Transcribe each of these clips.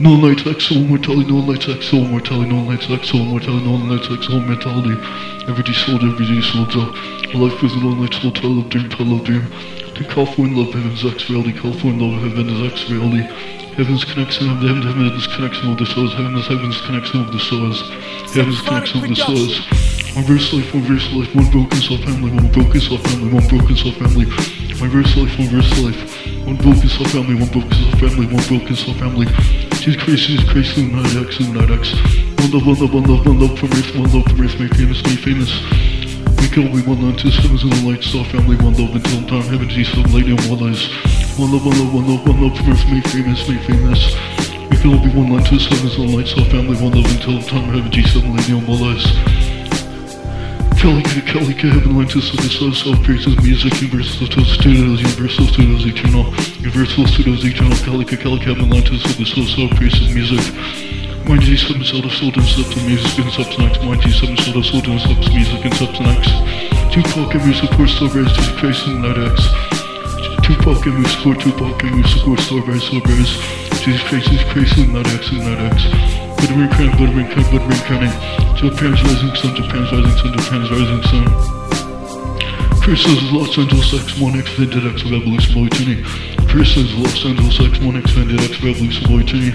No light like soul mortality, no light like soul mortality, no light like soul mortality, no light like soul mentality. Every day soul, every day soul, uh, life is no light soul, tell of dream, tell of dream. For in love, heaven's X reality, call for in love, heaven's X reality. Heaven's connection of the heaven, heaven's connection of the souls, heaven's heaven's connection of the souls, heaven's connection of the souls. One verse life, one verse life, one broken soul family, one broken soul family, one broken soul family. One verse life, one verse life, one broken soul family, one broken soul family, one broken soul family. Jesus Christ, Jesus Christ, Illuminati X, Illuminati X. One love, one love, one love, one love from earth, one love from earth, make famous, make famous. We all be one unto heavens and the light, star family, one love until time, heaven, Jesus, lady, and one lies. One love, one love, one love, one love from earth, make famous, make famous. We can all be one unto heavens and the light, star family, one love until time, heaven, Jesus, lady, and one lies. Kalika, Kalika, Heaven, Atlantis, of the Soul, Self, Creations, Music, Universal Studios, Universal Studios, Eternal, Universal Studios, Eternal, Kalika, Kalika, Heaven, Atlantis, of the Soul, Self, Creations, Music. Mind G7 Soul of Soul and Subs and Music and Substance Mind G7 Soul of Soul and Subs Music and Substance Tupac and Music for Starbase to Christ and Night X Tupac and Music for Tupac and Music for Starbase Starbase Jesus Christ is Christ and Night X and Night X Blood reincarnating, blood reincarnating, blood reincarnating Japan's rising sun, Japan's rising sun, Japan's rising sun Chris says Los Angeles X1 X Vended X Revolution Boy Tuning Chris says Los Angeles X1 X Vended X Revolution Boy Tuning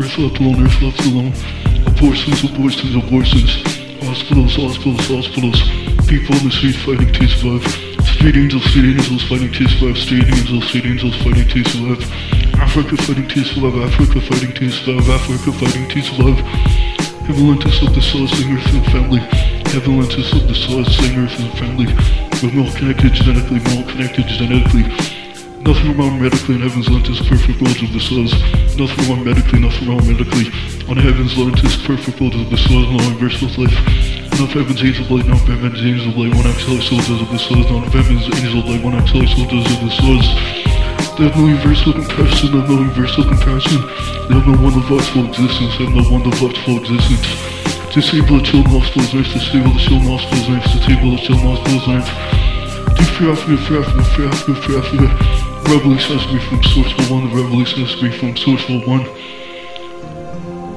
Earth left alone, Earth left alone. Abortions, abortions, abortions. Hospitals, hospitals, hospitals. People in the street fighting to survive. Street angels, street angels fighting to survive. Street angels, street angels fighting to survive. Africa fighting to survive. Africa fighting to survive. Africa fighting to survive. Avalantis of the soul, sing earth and family. Avalantis of the soul, sing earth and family. We're all connected genetically, we're all connected genetically. Nothing wrong medically in heaven's lentis, perfect world of the souls. Nothing wrong medically, nothing wrong medically. On heaven's lentis, perfect world of the souls, no universal life. None of heaven's angels of light, of heaven's angels of light, one actually soldiers of the souls, of heaven's angels of light, one actually soldiers of the souls. They have no universal comparison, they have no universal comparison. They have no one of full existence, they have no one of full existence. Disable the chill nostrils, knife, disable the chill nostrils, knife, disable the chill nostrils, knife. Africa, free Africa. Revolution has to be from Sourceful 1, the revolution has to be from Sourceful 1.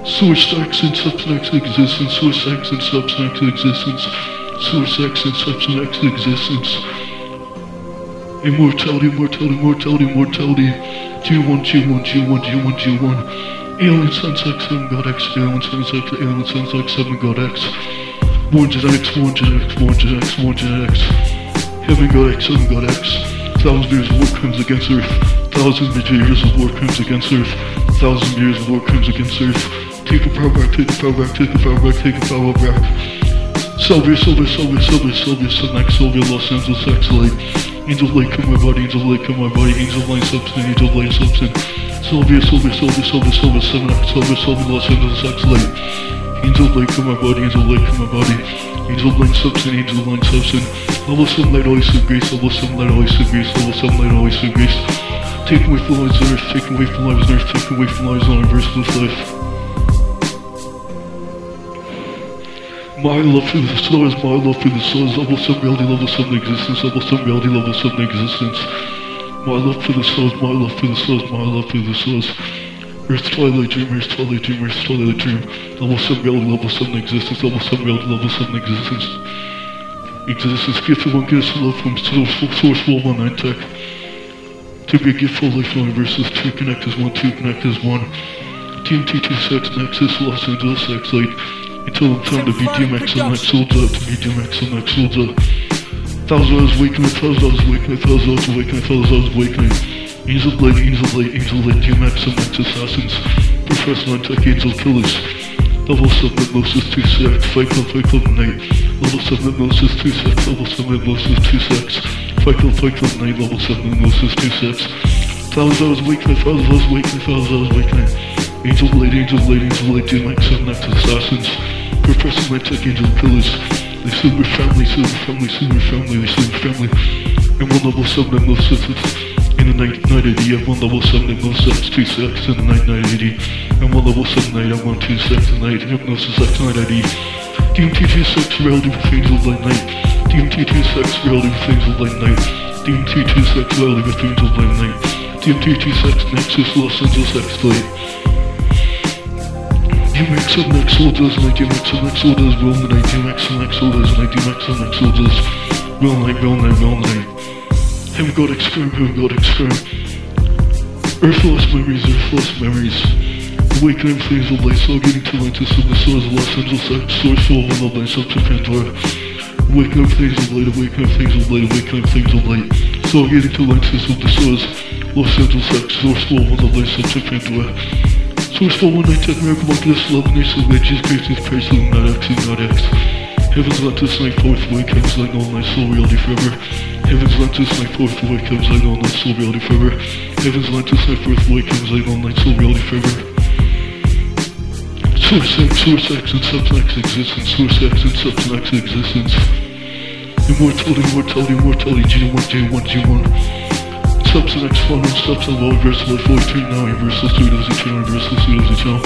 Source X and Substance existence, Source X and Substance existence, Source X and Substance X existence. Immortality, immortality, immortality, immortality. G1, G1, G1, G1, G1. Alien Sun Sex 7 God X, Alien Sun Sex, Alien Sun Sex 7 God X. One genetics, one genetics, one genetics, one genetics. Heaven God X, Heaven God X. Thousand years of war crimes against Earth. Thousand years of war crimes against Earth. Thousand years of war crimes against Earth. Take the power back, take the power back, take the power back, take the power back. Sylvia, Sylvia, Sylvia, Sylvia, Sylvia, Sunac, Sylvia, Los Angeles, X Light. Angel Light, come my body, Angel Light, come my body, Angel Light, Substance, Angel Light, Substance. Sylvia, Sylvia, Sylvia, Sylvia, Sylvia, Sunac, Sylvia, Sylvia, Los Angeles, X Light. Angel of Light, come my body, Angel of Light, come my body. Angel of Light, Substance, Angel of Light, Substance. Level 7 light, always in grace, level 7 light, always in grace, level 7 light, always in grace. Taking away from lives on earth, take away from lives on earth, take away from lives on universe with life. My love for the stars, my love for the stars, level 7 reality, level 7 existence, level 7 reality, level 7 existence. My love for the stars, my love for the stars, my love for the stars. Earth Twilight Dream, Earth Twilight Dream, Earth Twilight Dream. Level 7 reality, level 7 existence, level 7 reality, level 7 existence. Existence, gift of one gift of love from Sourceful, Sourceful 1 9 Tech. To be a gift for life universes, 2 connect as 1, 2 connect as 1. TMT 2 Sex Nexus, Los Angeles X Light. Until I'm time to be DMX and Lex Soldier, to be DMX and Lex Soldier. Thousand hours awakening, thousand hours awakening, thousand hours awakening, thousand hours awakening. Angel Blade, Angel Blade, Angel Blade, and Lex Assassins. Professor Tech Angel Killers. Level 7 Hypnosis 2 Sex, Fight Club, Fight Club Night. Level 7 Hypnosis 2 Sex, Level 7 Hypnosis 2 Sex. Fight Club, Fight Club Night, Level 7 Hypnosis 2 Sex. Thousand hours awakening, thousand hours awakening, thousand hours awakening. Angel Blade, Angel Blade, Angel Blade, and Lex Assassins. Professor My Tech Angel Killers. They silver family, silver family, silver family, they silver family. And one level 7 Hypnosis in the night, night 80, I'm one level 7 hypnosis, 2 sex in the night, night 80. I'm one level 7 night, I'm one 2 sex in the night, hypnosis X night 80. DMT 2 sex, reality with angel light night. DMT 2 sex, reality with angel light night. DMT 2 sex, reality with angel light night. DMT 2 sex, Nexus, Los Angeles X light. DMX and X soldiers and I DMX and X soldiers real night DMX and X soldiers and I DMX and X soldiers real night real night real night Heaven God experiment Heaven God experiment Earth lost memories Earth lost memories. Awakening flames of light getting to Atlantis of the stars of Los Angeles Source full of love lights up to Pandora. Awakening flames of light Awakening flames of light Awakening flames of light getting to Atlantis of the stars Los Angeles Source full of love lights up to Pandora. Source for one night at Miracle Market this love nation of Christ is Christ not X not X Heaven's Atlantis night fourth way comes like all night soul reality forever Heaven's Atlantis night fourth way comes like all night soul reality forever Heaven's Atlantis night fourth way comes like all night soul reality forever Source X, Source X and Substance X existence Source X and Substance X existence Immortality, immortality, immortality G1, G1, G1 Substance X Fun and Substance Law Universal Life 43 now Universal Studios Eternal Universal Studios Eternal.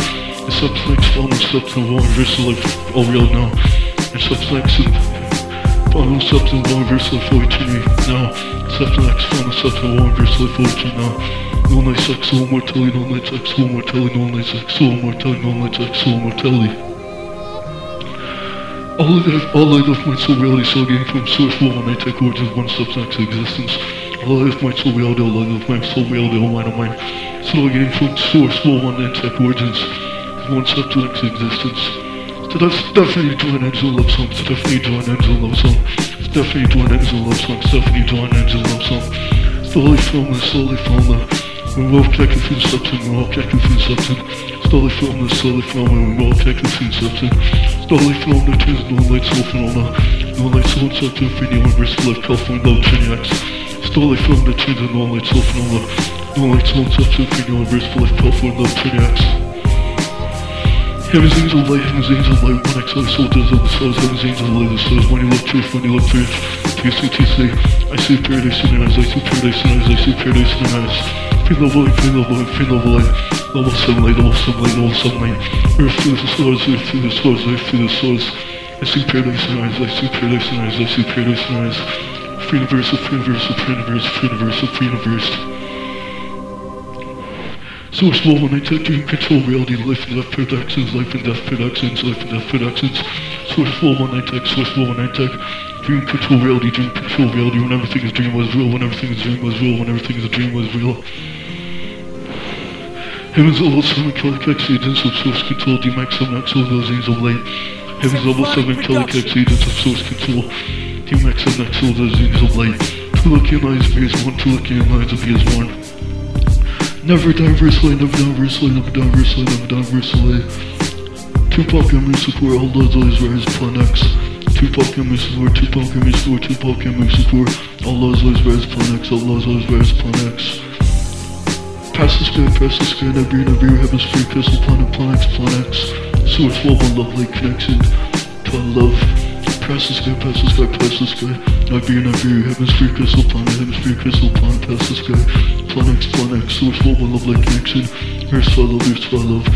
Substance X Fun and Substance Law Universal Life all real now and Substance X and Fun and Substance Law Universal Life 43 now Substance X Fun and Substance Law Universal Life 43 now No night sex, soul mortality, no night sex, soul mortality, no night sex, soul mortality, no night sex, soul mortality. All of that, all I love my soul reality, soul getting from source, one night tech origins, one substance existence. Life might so real, life might so real, mind of mine. Slow getting from source, one and tech origins. One substance existence. So that's definitely doing Enzo love song. Definitely doing Enzo love song. Definitely doing Enzo love song. Definitely doing Enzo love song. Slowly filming, slowly filming. We're all checking through substance, we're all checking through substance. Slowly filming, slowly filming, we're all checking through substance. Slowly filming, turns no light, soul phenomena. No light, soul, substance, free the universe, life, California, love, Trinity X. Stole it from the chains of knowledge, self and all knowledge, soul, substance, free universe, full of powerful and love, 20x. Light, heaven's angel light, one other soldiers of the heaven's angel light, the when you look truth, you look truth, TC, TC, I see paradise in your eyes, I see paradise in your eyes, I see paradise in your eyes. Free level light, free level light, free level light, level 7 light, level 7 light, level 7 light, earth through the stars, earth through the stars, earth through the stars. I see paradise in your eyes, I see paradise in your eyes, I see paradise in your eyes. Free universe, free universe, free universe, free universe, free universe. Source when I take you control reality, life and death productions, life and death productions, life and death productions. Source when I take, source when I take. Dream control reality, dream control reality, when everything is dream was real, when everything is dream was real, when everything is a dream was real. Heaven's level 7 Kellic X agents of source control, D-Max 7 X those of light. Heaven's level 7 Kellic X agents of source control. DMX and X all those of light. Two lucky lines BS1, two lucky lines of BS1. Never done diversely, never done diversely, never done diversely, never done diversely. Tupac and support. all those always rise plan X. Tupac and Musicore, Tupac and Musicore, Tupac and support. all those always rise plan X, all those always rise plan X. Pass the sky, pass the sky, never, never, hemisphere, crystal planet, plan X, plan X. Source, love, one love, like connection to love. Press the sky, press the sky, press the sky. I be and I be, hemisphere, crystal planet, hemisphere, crystal planet, press the sky. Planet X, planet X, source, love, one love, like connection. Earth, I love, Earth, I love.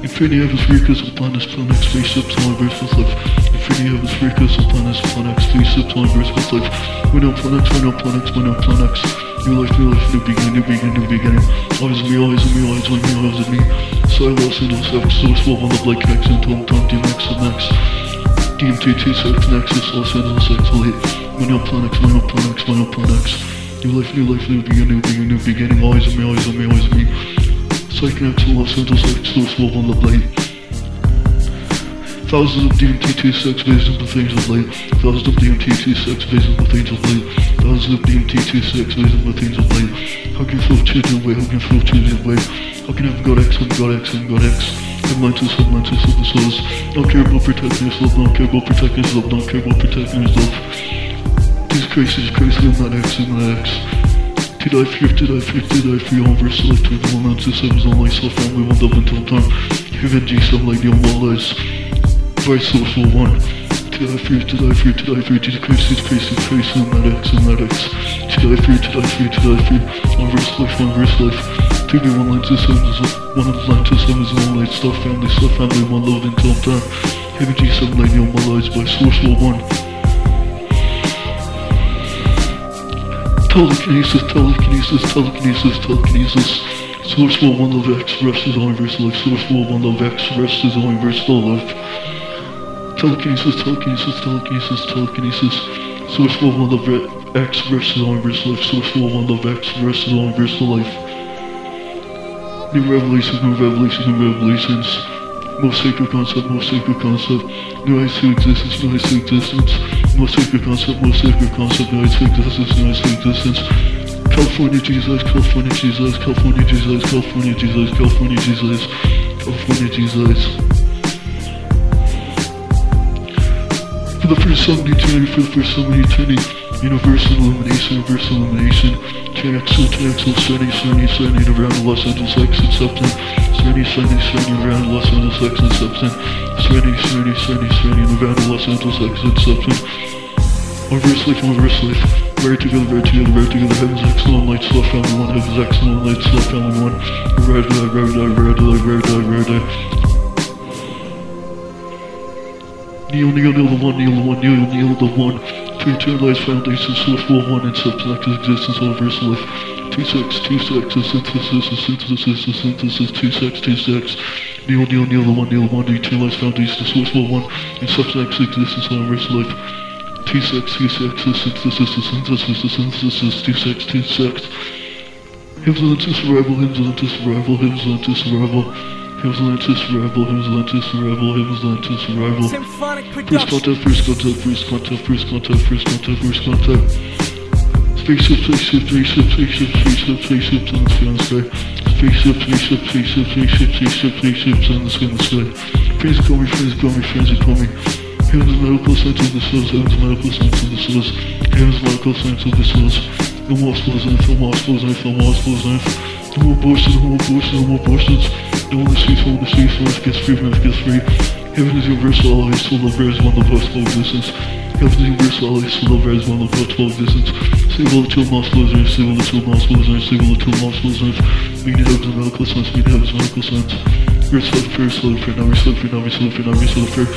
Infinity, hemisphere, crystal planet, planet X, spaceships, all verse with life. Infinity, hemisphere, crystal planet, planet X, spaceships, all verse with life. We know planet X, we know planet X, we know planet X. New life, new life, new beginning, new beginning, new beginning. Me, always me, always me, always me. So I will send us X, source, love, one love, like connection, Tom, Tom, DMX, and X. DMT26 Nexus Los Angeles X Elite Monoplanix, Monoplanix, Monoplanix New life, new life, new beginning, new beginning, new beginning. Always on me, always on me, always on me. Psychonex Los Angeles X Source Love on the Light Thousands of DMT26 visions of things of light Thousands of DMT26 visions of things of light Thousands of DMT26 visions of things of light How can you feel children away, how can you feel children away How can you have God X and God X and God X Atlantis, Atlantis of the souls. Don't care about protecting yourself, don't care about protecting yourself, don't care about protecting yourself. These crazy, crazy, I'm not X, I'm not X. To die for you, to die for you, to die for you, verse select with one answer, sevens on myself, family, one double until time. Heaven G, some lady on one lies. Vice social one. To die you, to die you, to die Christ, Jesus Christ, I'm not X, I'm not X. To die you, to die you, to die you, one verse life, one verse life. To be one line to seven is one of the line to seven is one light stuff family, stuff family, one love until time. Heavy G7 lady on my lives by Source Law 1. Telekinesis, telekinesis, telekinesis, telekinesis. Source will one love X, rest is all universal life. Source will one love X, rest is all universal life. Telekinesis, telekinesis, telekinesis, telekinesis. Source will one love X, is all universal life. Source will one love X, is all universal life. New revelations, new revelations, new revelations. Most sacred concept, most sacred concept. New eyes to existence, new eyes to existence. Most sacred concept, most sacred concept. New eyes to existence, new eyes to existence. California Jesus, California Jesus, California Jesus, California Jesus, California Jesus, California Jesus. For the first time in eternity, for the first time in eternity, universal illumination, universal illumination, TXL, TXL, Sunny, Sunny, Sunny, around Los Angeles X and Substance, Sunny, Sunny, Sunny, around Los Angeles X and Substance, Sunny, Sunny, Sunny, Sunny, around Los Angeles X and Substance. Reverse life, reverse life. Right together, right together, right together. Heaven's excellent lights, left family one. Heaven's excellent lights, left family one. Red eye, red eye, red eye, red eye, red eye. Kneel, kneel, kneel the one, kneel the one, kneel, kneel the one. Three, two lights, foundation, source, full one, and substance, existence, universal life. Two sex, two sex, a synthesis, a synthesis, a synthesis, two sex, two sex. Kneel, kneel, kneel the one, kneel the one, two lights, foundation, source, full one, and substance, existence, universal life. Two sex, two sex, a synthesis, a synthesis, a synthesis, two sex, two sex. Hymns into survival, hymns into survival, hymns into survival. Survival, hymns into survival, hymns into survival. Symphonic First contact, first contact, first contact, first contact, first contact, first contact. Spaceship, spaceship, spaceship, spaceship, spaceship, spaceships in the sky, in the sky. Spaceship, spaceship, spaceship, spaceship, spaceship, spaceships in the sky, in the sky. Friends call me, friends call me, friends call me. Heaven's medical science of the source, heaven's medical science of the source, heaven's medical science of the source. No more schools, no more schools, no more schools, no more abortions, no more abortions, no more abortions. No one streets, no one the streets, life gets free, life gets free. Heaven is universal, always full of res, one of possible existence. Heaven is universal, always full of res, one of possible existence. Save two muscles, and save all the two muscles, and save all the two muscles, and meaning heaven's medical science, meaning heaven's medical science. Earth life, first life, for now, sleep, for now, sleep, for now, sleep, for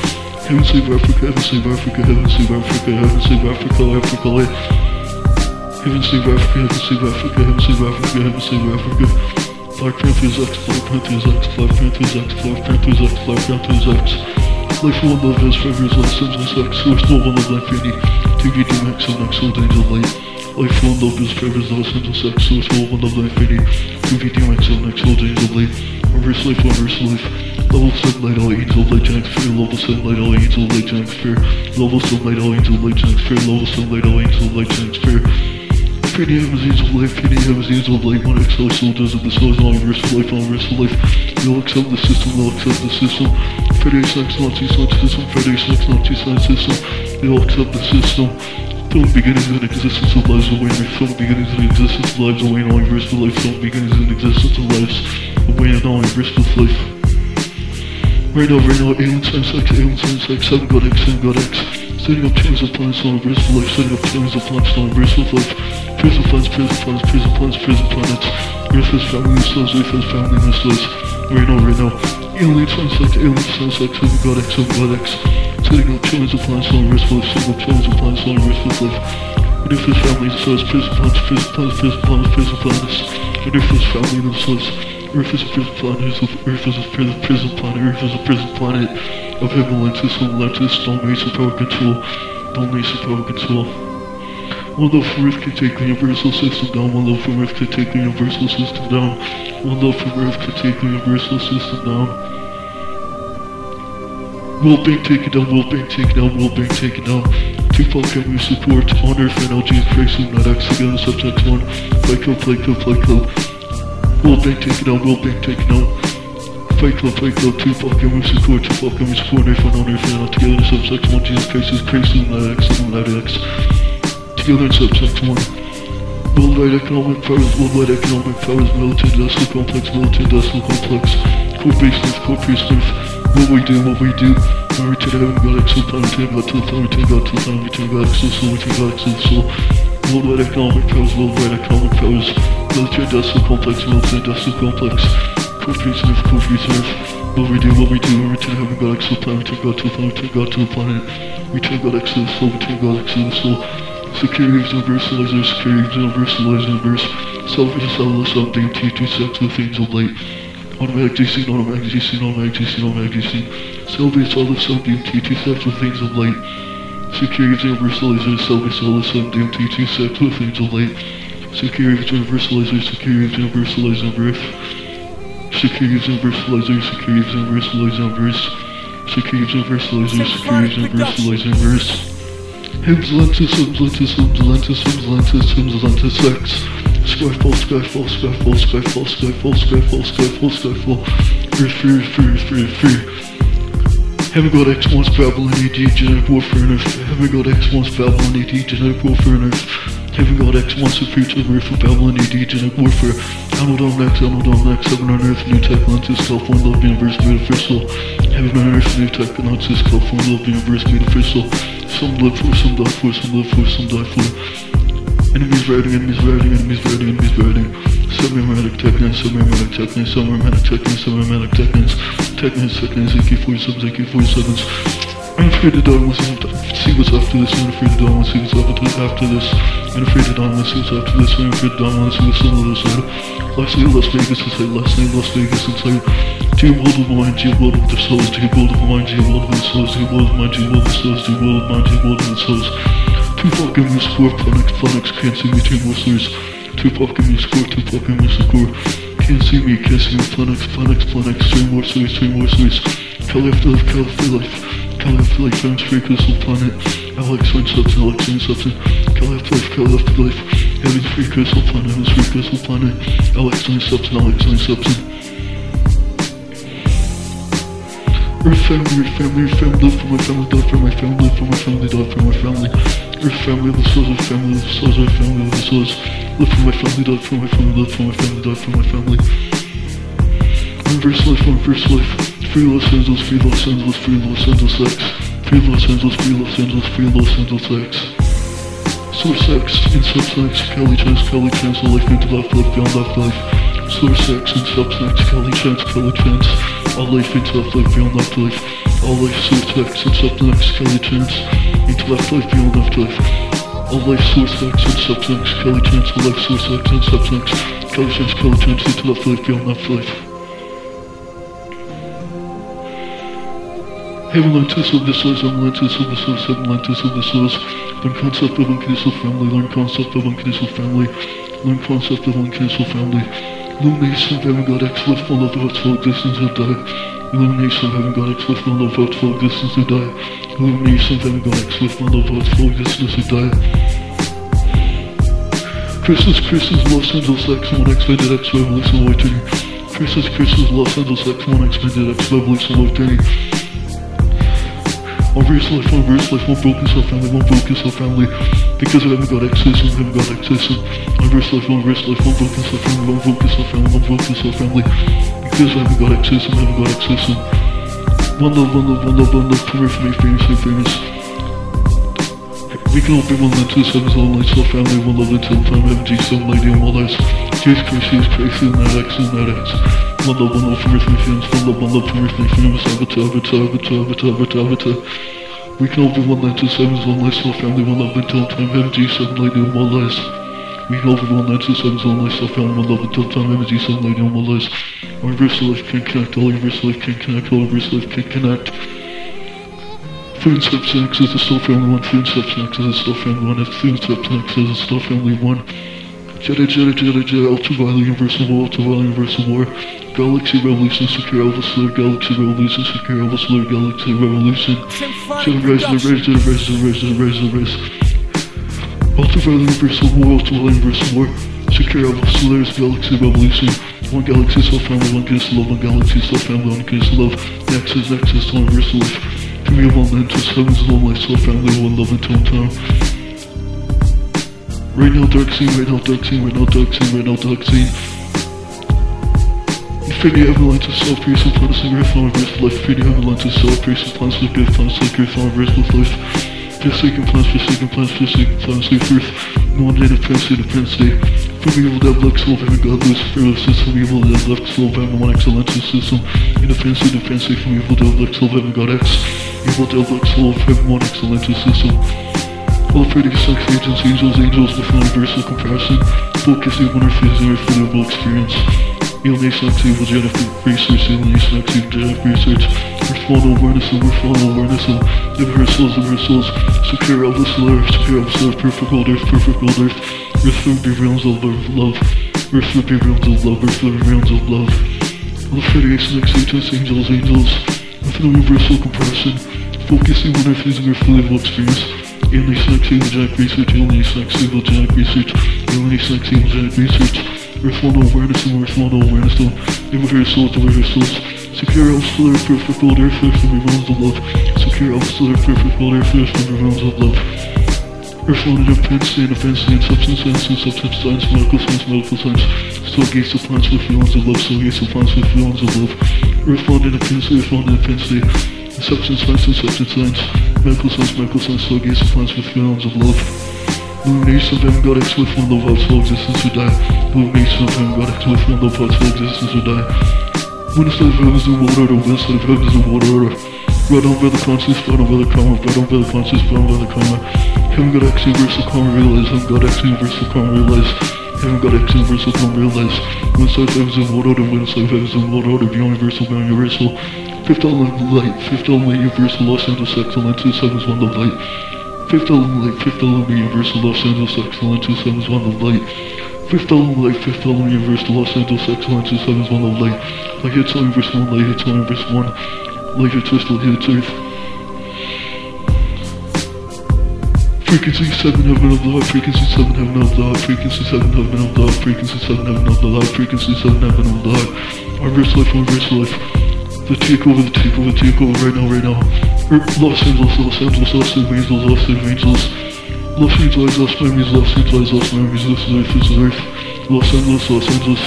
Heaven save Africa, heaven save Africa, heaven save Africa, heaven save Africa, Africa, light. Heaven save Africa, heaven save Africa, heaven save Africa, heaven save Africa. Black Panthers X, Black Panthers X, Black Panthers X, Black Panthers X, Black Panthers X. Life one love forever is love, Simpsons X, source no one love infinity. TV DMX and X, old angel light. Life one love forever is love, Simpsons X, source no one love infinity. TV DMX and X, old angel light. Reverse life, reverse life. Level 7 light all angel light giant sphere, level 7 light all angel light giant sphere, level 7 light all angel light giant sphere, level 7 light all angel light giant sphere. Infinity heavens, angels of life, infinity heavens, angels of life, one XL soldiers of the soul, all universal life, all universal life. They'll accept the system, they'll accept the system. Federation X, Nazi science system, Federation X, Nazi science system. They'll accept the system. From beginnings in existence of lives away, from beginnings in existence of lives away, all universal life, from beginnings in existence of lives away, and all universal life. Right now, right now, alien science X, alien science X, 7 God X, 7 God X. Setting up chains of planets on universal life, setting up chains of planets on universal life. Prison planets, prison planets, prison planets, prison planets. Earth has family missiles, Earth has family missiles. Right now, right now. Alien X, alien X, 7 God X, 7 God X. Setting up chains of planets on universal life, setting up chains of planets on universal life. And Earth has family missiles, prison planets, prison planets, prison planets, prison planets. Earth has family missiles. Earth is a prison planet, Earth is a prison, prison planet, Earth is a prison planet of Atlantis, Atlantis, domination, power control, domination, power control. One love from Earth can take the universal system down, one love from Earth can take the universal system down, one love from Earth can take the universal system down. World Bank taken down, World Bank taken down, World Bank taken down. Tupac can move support on Earth and LG and Christ, not X again, subject one. Fight Club, Fight Club, Club. World Bank taken down, World Bank taken down. Fight Club, Fight Club, Tupac can move support, Tupac can move support, Earth and on Earth and not together, subject one. Jesus Christ is Christ, not X, not X. Together in subject one. Worldwide economic powers, worldwide economic powers, military industrial complex, military industrial complex, corporation life, corporation life, what we do, what we do, and return to heaven, God, exo, planet, return God to the planet, return God to the planet, return God, exo, soul, return God, exo, soul, worldwide economic powers, worldwide economic powers, military industrial complex, military industrial complex, life, corporation life, what we do, what we do, and return heaven, God, exo, planet, return God to the planet, return God to the planet, return God, exo, soul, return God, exo, soul, Securities universalizer, securities universalizer, universe. Cellular sub DMT, two sex with angel light. Automatic DC, automatic DC, automatic DC, automatic DC. Solid sub DMT, two sex with angel light. Securities universalizer, salvage solid sub DMT, two sex with angel light. Securities universalizer, securities universalizer, birth. Securities universalizer, securities universalizer, verse. Securities universalizer, securities universalizer, verse. Hymns lentis, hymns lentis, hymns lentis, hymns lentis, hymns lentis, sex. Skyfall, skyfall, skyfall, skyfall, skyfall, skyfall, skyfall, skyfall. Earth free, free, free, free. Heaven God X wants Babylon AD, genetic warfare on Earth. Heaven God X wants Babylon AD, genetic warfare on Heaven God X wants future of Earth for Babylon AD, genetic warfare. Anodon X, Anodon X, Heaven on Earth, New Tech, Atlantis, California, Love Universe, made official. Heaven on Earth, New Tech, Atlantis, California, Love Universe, made official. Some live for, some die for, some live for, some die for. Enemies riding, enemies riding, enemies riding, enemies riding. Semi-romantic techniques, semi-romantic techniques, semi-romantic techniques, semi-romantic techniques. Techniques, techniques, AK-47s, AK-47s. I'm afraid to die see what's after this. I'm afraid to die see what's after this. I'm afraid to die see what's after this. I'm afraid to die see what's on the other side. Last night, Las Vegas inside. Last night, Las Vegas inside. You world of? Do you world of the souls? You world of? Do you world of the souls? You world of? Do you world of the souls? You world of? Do you world of the souls? Tupac give me a score. Planix, Planix can't see me. Two more slurs. Tupac give me a score. Tupac give me a score. Can't see me. Can't see me. Planix, Planix, Planix. Three more slurs. Three more slurs. Cali afterlife. Cali afterlife. Cali afterlife. Times free crystal planet. Alex Wayne substance. Alex Wayne substance. Cali afterlife. Cali afterlife. Heaven's free crystal planet. Heaven's free crystal planet. Alex Wayne substance. Alex Wayne substance. Earth family, Earth family, Earth family, live for my family, die for my family, live for my family, die for my family. Earth family, the souls of family, the souls of family, the souls. Live for my family, die for my family, live for my family, die for my family. Reverse life, reverse life. Free Los Angeles, free Los Angeles, free Los Angeles X. Free Los Angeles, free Los Angeles, free Los Angeles X. Source X, Insub X, Kelly Chance, Kelly Chance, a life into life, life beyond life, life. Source X, Insub X, Kelly Chance, Kelly Chance. All life into left life beyond left life. All life source X and subtext Kelly chance into left life beyond left life. All life source X and subtext Kelly chance. All life source X and subtext Kelly chance. Kelly chance into left life beyond left life. Heaven lentis of the souls, heaven lentis of the souls, heaven lentis of the souls. Learn concept of unconditional family, learn concept of unconditional family, learn concept of unconditional family. Illumination of heaven, God, X, lift full of thoughts, full existence or die. Illumination of heaven, God, X, lift full of thoughts, full existence or die. Illumination of heaven, God, X, lift full of thoughts, full existence or die. Christmas, Christmas, Los Angeles X, one X, Revolution, Journey. Christmas, Christmas, Los Angeles X, one X, Revolution, Light One verse life, one verse life, one broken soul family, one broken soul family. Because I haven't got access, I haven't got access. One verse life, one verse life, one broken soul family, one broken soul family, one broken soul family. Because I haven't got access, I haven't got access. One love, one love, one love, one love, me, famous, so famous. We can all bring one love to the seventh all night soul family, one love until time, heaven, G, some lady, and all lives. Jesus Christ, Jesus Christ, and that X. One love, one love from Earth Nations, one love, one love from Earth Nations, Avatar, Avatar, Avatar, Avatar, Avatar, Avatar. We can all be one light to sevens, one light soul family, one love until time, heaven, G, seven lady, and one lives. We can all be one light to sevens, one light soul family, one love until time, heaven, G, seven lady, and one lives. Our universal life can connect, all universal life can connect, all universal life can connect. Food substance is a soul family one, food substance is a soul family one, if food substance is a soul family one. Jedi, Jedi, Jedi, Jedi, ultraviolet, universal war, ultraviolet, universal war. Galaxy Revolution, secure Alpha Slur, Galaxy Revolution, secure Alpha Slur, Galaxy Revolution. Jedi, rise, Jedi, rise, Jedi, rise, Jedi, rise, Jedi, rise, Jedi, rise. Ultraviolet, universal war, ultraviolet, universal war. Secure Alpha Slurs, Galaxy Revolution. One galaxy soul family, one kiss love, one galaxy soul family, one kiss love. Nexus, Nexus, to universal life. To me, one Lentus, heavens, one life, soul family, one love until time. Right now, dark scene, right now, dark scene. Infinity avalanche of self peace and planets and earth on reverse life. Infinity avalanche of self peace and planets like earth, planets like earth on reverse with life. Forsaken plans, forsaken plans, forsaken plans, leave earth. No one native plans, native plans, stay. From evil dead luck, soul heaven, God, Lucifer, system, evil dead luck, soul of one excellent system. In defense, in defense, from evil dead luck, soul of God X. Evil dead luck, soul of one excellent system. All pretty sex agents, angels, angels with universal comparison. Focusing on our physical physical experience. Alienation evil genetic research, alienation genetic research. Respond awareness and respond awareness and rehearsals and rehearsals. Secure of the solar, secure of perfect old earth, perfect old earth. Earth be realms of love. Earth will be realms of love, earth will be realms of love. All Federation, Excitus, angels, angels. With universal compression. Focusing on our physical physical experience. Alienation evil genetic research, alienation evil genetic research. Alienation evil genetic research. Respond awareness and respond awareness to rehearsals, rehearsals. Secure all solar perfect order, first and realms of love. Secure solar perfect order, first and realms of love. Earth wanted intensity and intensity and substance science and substance science, medical science, medical science. Stargates of plants with feelings of love, stargates of plants with feelings of love. Earth wanted intensity, earth wanted intensity. Substance science and substance science, medical science, medical science, stargates of plants with feelings of love. Illumination of heaven, X with one love, hearts, all existence would die. Illumination of heaven, X with one love, hearts, all existence would die. When the of heavens and water order, when the state of heavens and water order. Right on by the conscious, right on by the karma, right on by the conscious, right on by the karma. Heaven, God X, universal karma, realize. Heaven, God X, universal karma, realize. Heaven, got X, universal of heavens and water order, when the state of heavens and water order, beyond universal, beyond universal. Fifth element light, fifth element universal, Los Angeles, excellent, two sevens, one love light. Fifth element light, fifth element universal, Los Angeles, excellent, two sevens, one love light. Fifth element light, fifth element universal, Los Angeles, excellent, two sevens, one love light. Light hits all universe one, light hits all universe one. Light hits crystal, hits earth. Frequency seven heaven of love, frequency seven heaven of love, frequency seven heaven of love, frequency seven heaven of love, frequency seven heaven of love. Reverse life, reverse life. The takeover, the takeover, the takeover right now, right now. Er, Los Angeles, Los Angeles, Los Angeles, Los Angeles. Los Angeles, Los memories, Los Angeles, Los memories, this is earth, this is earth. Los Angeles, Los Angeles.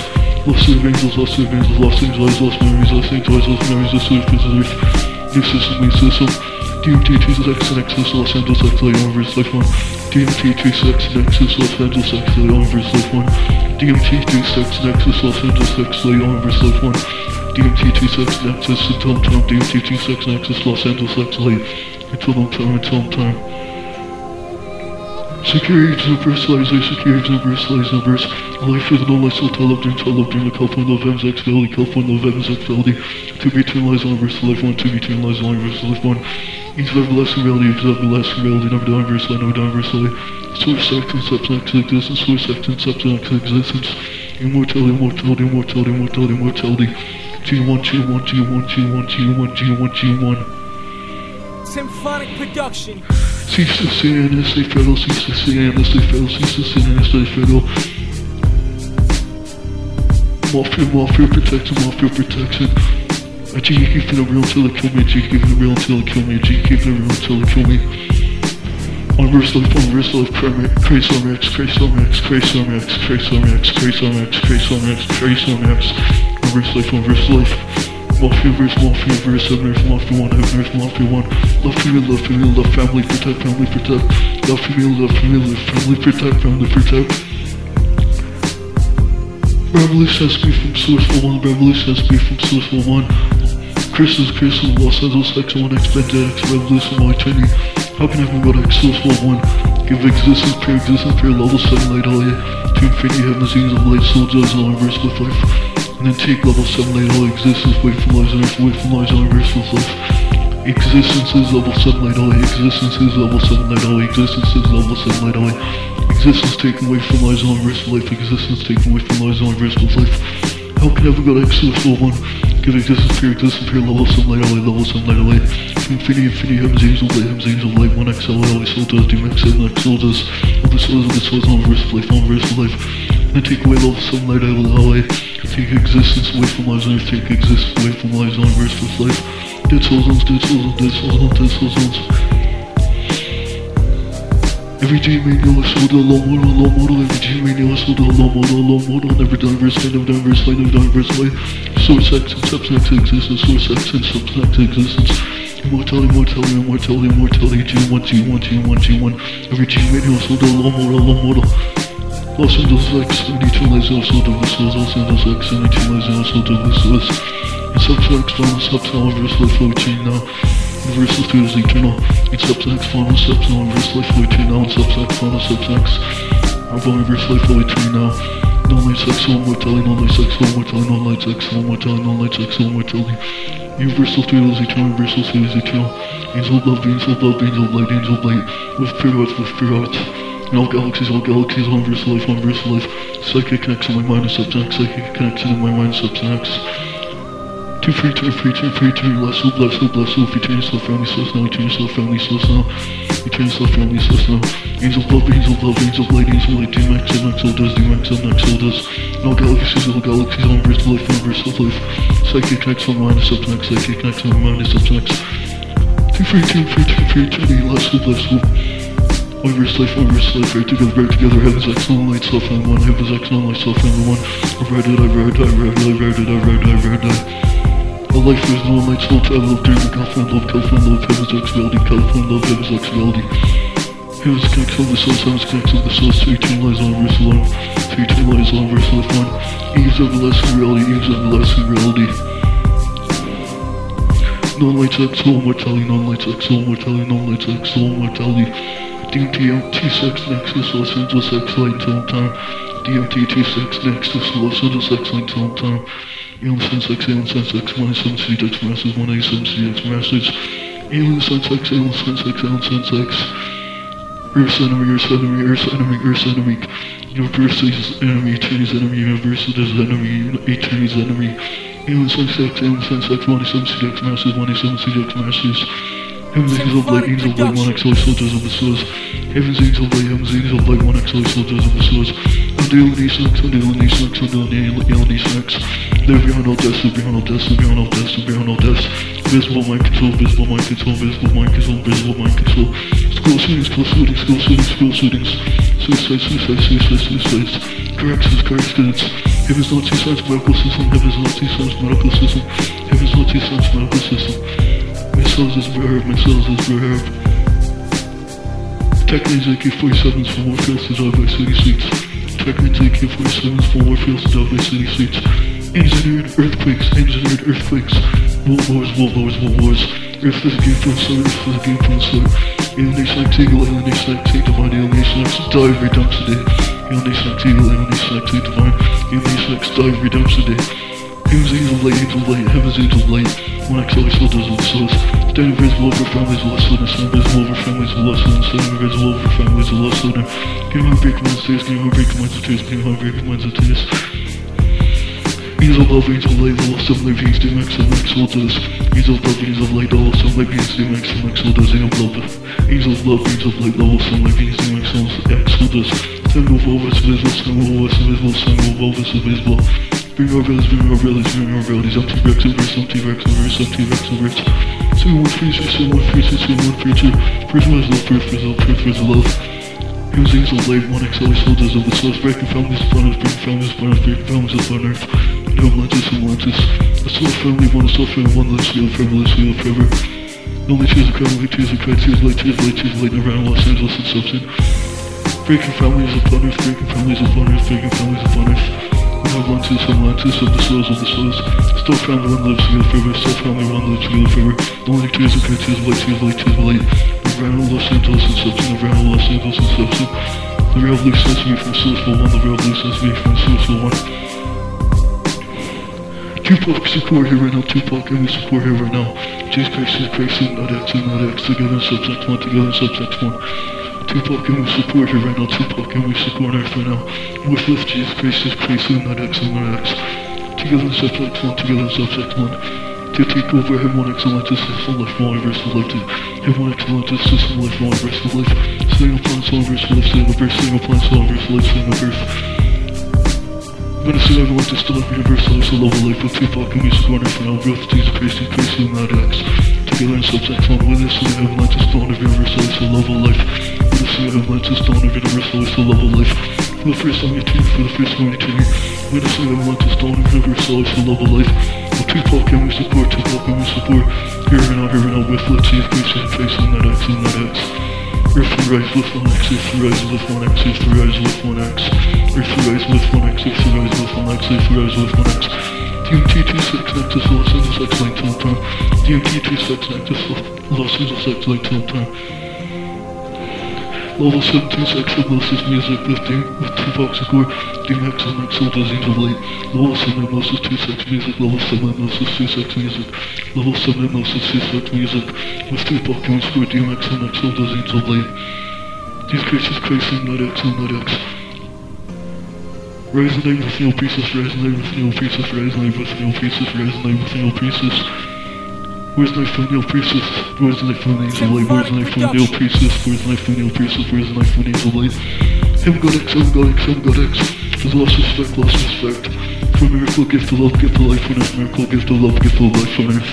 Los Angeles, Los Angeles, Los Angeles, Los memories, Los Angeles, Los memories, this is earth, this is earth. New system, new system. DMT 26 and Nexus, Los Angeles, X, Light, Universe, Life 1. DMT 26 Nexus, Los Angeles, X, Light, Universe, Life 1. DMT 26 Nexus, Los Angeles, X, Light, Universe, Life 1. DMT 26 Nexus, until time, DMT 26 Nexus, Los Angeles, X, Light. Until time, until time. Security universe, lies, security universe, lies, universe. Life is no life, so tell up during, tell up the California of M's X Valley, California of M's X Valley. To be eternalized, universe, life one, to be eternalized, universe, life one. Each of everlasting reality, each of everlasting reality, never die, universe, never die, universe, Source, substance, substance, existence, source, substance, substance, existence. Immortality, immortality, immortality, immortality, immortality. G1, G1, G1, G1, G1, G1, G1. Symphonic production. Cease to sin, stay federal, cease to sin, stay federal, cease to sin, stay federal. Mafia, mafia protection, mafia protection. A G keeping it real till they kill me, G keeping it real till they kill me, G keeping it real till they kill me. On verse life, on verse life, Crace on X, Crace on X, Crace on X, Crace on X, Crace on X, Crace on X, Crace on X. On verse life, on verse life. Mafia verse, Mafia verse, Heaven Earth, Mafia 1, Heaven Earth, Mafia 1. Love for me, love for me, love family, protect, family, protect. Love for me, love for me, love family, protect, family, protect. Revolution has to be from Sourceful 1, Revolution has to be from Sourceful 1. Crystals, crystals, Los Angeles, X1, X, Bandit, X, Revolution, Y, Tiny. How can heaven go to X, Sourceful 1? Give existence, pure existence, pure level 7 light, yeah. To infinity, heaven, scenes of light, judge, all universe with life. And then take level 7 light, all existence, wait from lives on earth, wait from lives on universe with life. Existence is level 7 light, all existence is level 7 light, all existence is level 7 light, all Existence taken away from lives on universe with life, existence taken away from lives on universe with life. How can heaven go to X, Sourceful 1? Give existence, pure existence, pure level 7 light, all level 7 light, all To infinity, infinity, heaven's angel light, heaven's angel light, 1 XL, always soul does, DMX, 7 X soul does, all the souls, all the souls, on verse of life, on verse of life. Then take away level 7 light, all Take existence away from lives on earth, take existence away from lives on verse of life. Dead soul zones, dead soul zones, dead soul zones, dead soul Every G manual is sold a low model, low model, every G manual is sold a low model, low model, never diverse, never diverse, never diverse way. Source X and substance existence, source X and substance existence. Immortality, immortality, immortality, immortality, G1, G1, G1, G1. Every G manual is sold a low model, low model. Los Angeles X, and utilize also the vessels, Los Angeles X, and utilize also the vessels. And substance, final, substance, verse life, flow chain now. Universal through is eternal. In substance, final, substance, verse life, flow chain now. And substance, final, substance. Our body verse life fully true now. No light sex, soul mortality, no light sex, soul mortality, no light sex, soul mortality, no light sex, soul mortality. Universal truth is eternal, universal truth is eternal. Angel of love, angel of love, angel of light, angel of light. With pure arts, with pure arts. In all galaxies, all galaxies, one verse life, one verse life. Psychic connection in my mind is substance, psychic connection in my mind is substance. Two free, two free, two free, if you turn yourself family, so now, you turn yourself family, so now. You turn yourself family, so now. Angel love, angel love, angel of light, angel of light, D-Max, M-X, does, D-Max, M-X, does. In all galaxies, all galaxies, verse life, of life. Psychic in my mind is substance, psychic in my mind is substance. Two free, two free, two free, life, verse life, right together, right together, heaven's excellent light, self and one, heaven's excellent light, self and one. I read it, I read it, I read it, I read it, I read read it. A life is no light, soul, time, love, dream, California, love, California, love, heaven's actuality, California, love, heaven's actuality. Heaven's connection of the soul, heaven's connection of the three, two lies on verse one, three, two lies on verse life one. Eve's everlasting reality, Eve's everlasting reality. Non-light sex, soul mortality, non-light sex, soul mortality, non-light sex, soul mortality. DMT, T6 Nexus, Los Angeles X Light until time. DMT, T6 Nexus, Los Angeles X Light until time. Alien Sense X, Alien Sense X, 1 7 CX Masters, 1 7 CX Masters. Alien Sense X, Alien Sense X, Alien Sense X. Earth's enemy, Earth's enemy, Earth's enemy, Earth's enemy. Universe's enemy, Eternity's enemy, Universe's enemy, Eternity's enemy. Alien Sense X, Alien Sense X, 1 7 CX Masters, 1 7 CX Masters. Heaven's angels of light, angels of light, one XL soldiers of the source. Heaven's angels of light, heaven's angels of light, one XL soldiers of the source. Until the sex, until the sex, until the sex. Live beyond all deaths, live beyond all deaths, live beyond all deaths, live beyond all deaths. Visible mind control, visible mind control, visible mind control, visible mind control. School shootings, school shootings, school shootings, school shootings. Suicide, suicide, suicide, suicides. Corrections, corrections. Heaven's not two sides medical system, heaven's not two sides medical system. Heaven's not two sides medical system. Missiles is verb, missiles is verb. Techniques AK-47s for Warfields to die by city streets. Techniques AK-47s for Warfields to die by city streets. Engineered earthquakes, engineered earthquakes. World wars, world wars, world wars. Earth is a game from sun, earth is a game from sun. Alienation Teagle, alienation Teagle, divine, alienation like die redemption day. Alienation Teagle, alienation Teagle, divine, alienation like die redemption day. Heaven's angel light, angel light, heaven's angel light. One XL soldiers of the souls. Stay invisible over families of lessness, invisible over families of lessness, stay invisible over families lessness. Give my break minds tears, give my break minds of tears, give my break minds of tears. Angel of love, angel of light, all light beings, do max and max soldiers. Angel of love, angel of light, all light beings, do max and max of love, angel of love, angel of light, all light beings, do max and max soldiers. Sun of Volvus, visible, sun of Volvus, invisible, sun of Volvus, invisible. Bring our realities, bring our realities, bring our realities. Empty Rex, verse, empty Rex, verse, empty Rex, verse. Say one feature, say one feature, say one feature. First is love, first is love, first is love. Here's angel light, one XL soldiers of the source, breaking families upon breaking families upon breaking families upon earth. No Atlantis, Atlantis. A soul family, one, a soul family, one, let's feel forever, let's feel forever. Only tears of crowd, only tears of crowd, tears light, tears light, tears light, around Los Angeles and Substance. Breaking families upon earth, breaking families upon earth, breaking families upon earth. Atlantis, Atlantis of the souls of the souls. Still family one lives together forever. Still family one lives together forever. The only tears of clear tears of light, tears of light, tears of light. Around Los Angeles and substance. Around Los Angeles and substance. The revolution has to be from Sourceful One. The revolution has to be from Sourceful One. Tupac support here right now. Tupac and we support here right now. Jesus Christ, Jesus Christ, and not X, and not X. Together in subsex one. Together in subsex one. Tupac and we support here right now. Tupac and we support Earth right now. With with Jesus Christ, Jesus Christ, and not X, and not X. Together in subsex one. Together in subsex one. To take over Heaven One Excellentis, System Life, Multiverse of Life, Heaven One Excellentis, System Life, Multiverse of Life, Single Plan, Solverse of Life, Single Verse, Single Plan, Solverse of Life, Single Verse. Minister of Life, Still Life, Universe, Life, so Love Life, with Tupac and Music Corner for now, Growth, Jesus Christ, and Christ, and not X. Together in subsex one, Witness of Heaven Atlantis, Dawn of Universe, Life, so Love of Life. Of Heaven Atlantis, Dawn of Universe, Life, so Love of Life. For the first time you tune, for the first time you tune, Witness of Heaven Atlantis, Dawn of Universe, Life, so Love of Life. With Tupac and we support, Tupac and we support. Here and now, here and now, with Let's See if Christ, and Christ, and not X, and not X. Earth will rise with one X, Earth will rise with one X, Earth will rise with one X. Earth will rise with one X, Earth will rise with one X, Earth will rise with one X. DMT 26 Nexus, Los Angeles X Light till time. DMT 26 Nexus, Los Angeles X Light till time. Level 17 sex hypnosis music with, D- with Tupac Shakur, DMX and Maxwell Dozens of Late. Level 7 hypnosis 2 sex music, level 7 hypnosis 2 sex music, level 7 hypnosis 2 sex music with Tupac and Shakur, DMX and Maxwell Dozens of Late. These creatures crazy, not X, not X. Resonate with new pieces, resonate with new pieces, resonate with new pieces, resonate with new pieces. Where's the knife for Neil Priestess? Where's the knife for Angel Light? Where's the knife for Neil Priestess? Where's the knife for Neil Priestess? Where's the knife for Angel Light? Haven't got X, haven't got X, haven't got X. There's lost respect, lost respect. For miracle, gift of love, gift of life on earth. Miracle, gift of love, gift of life on earth.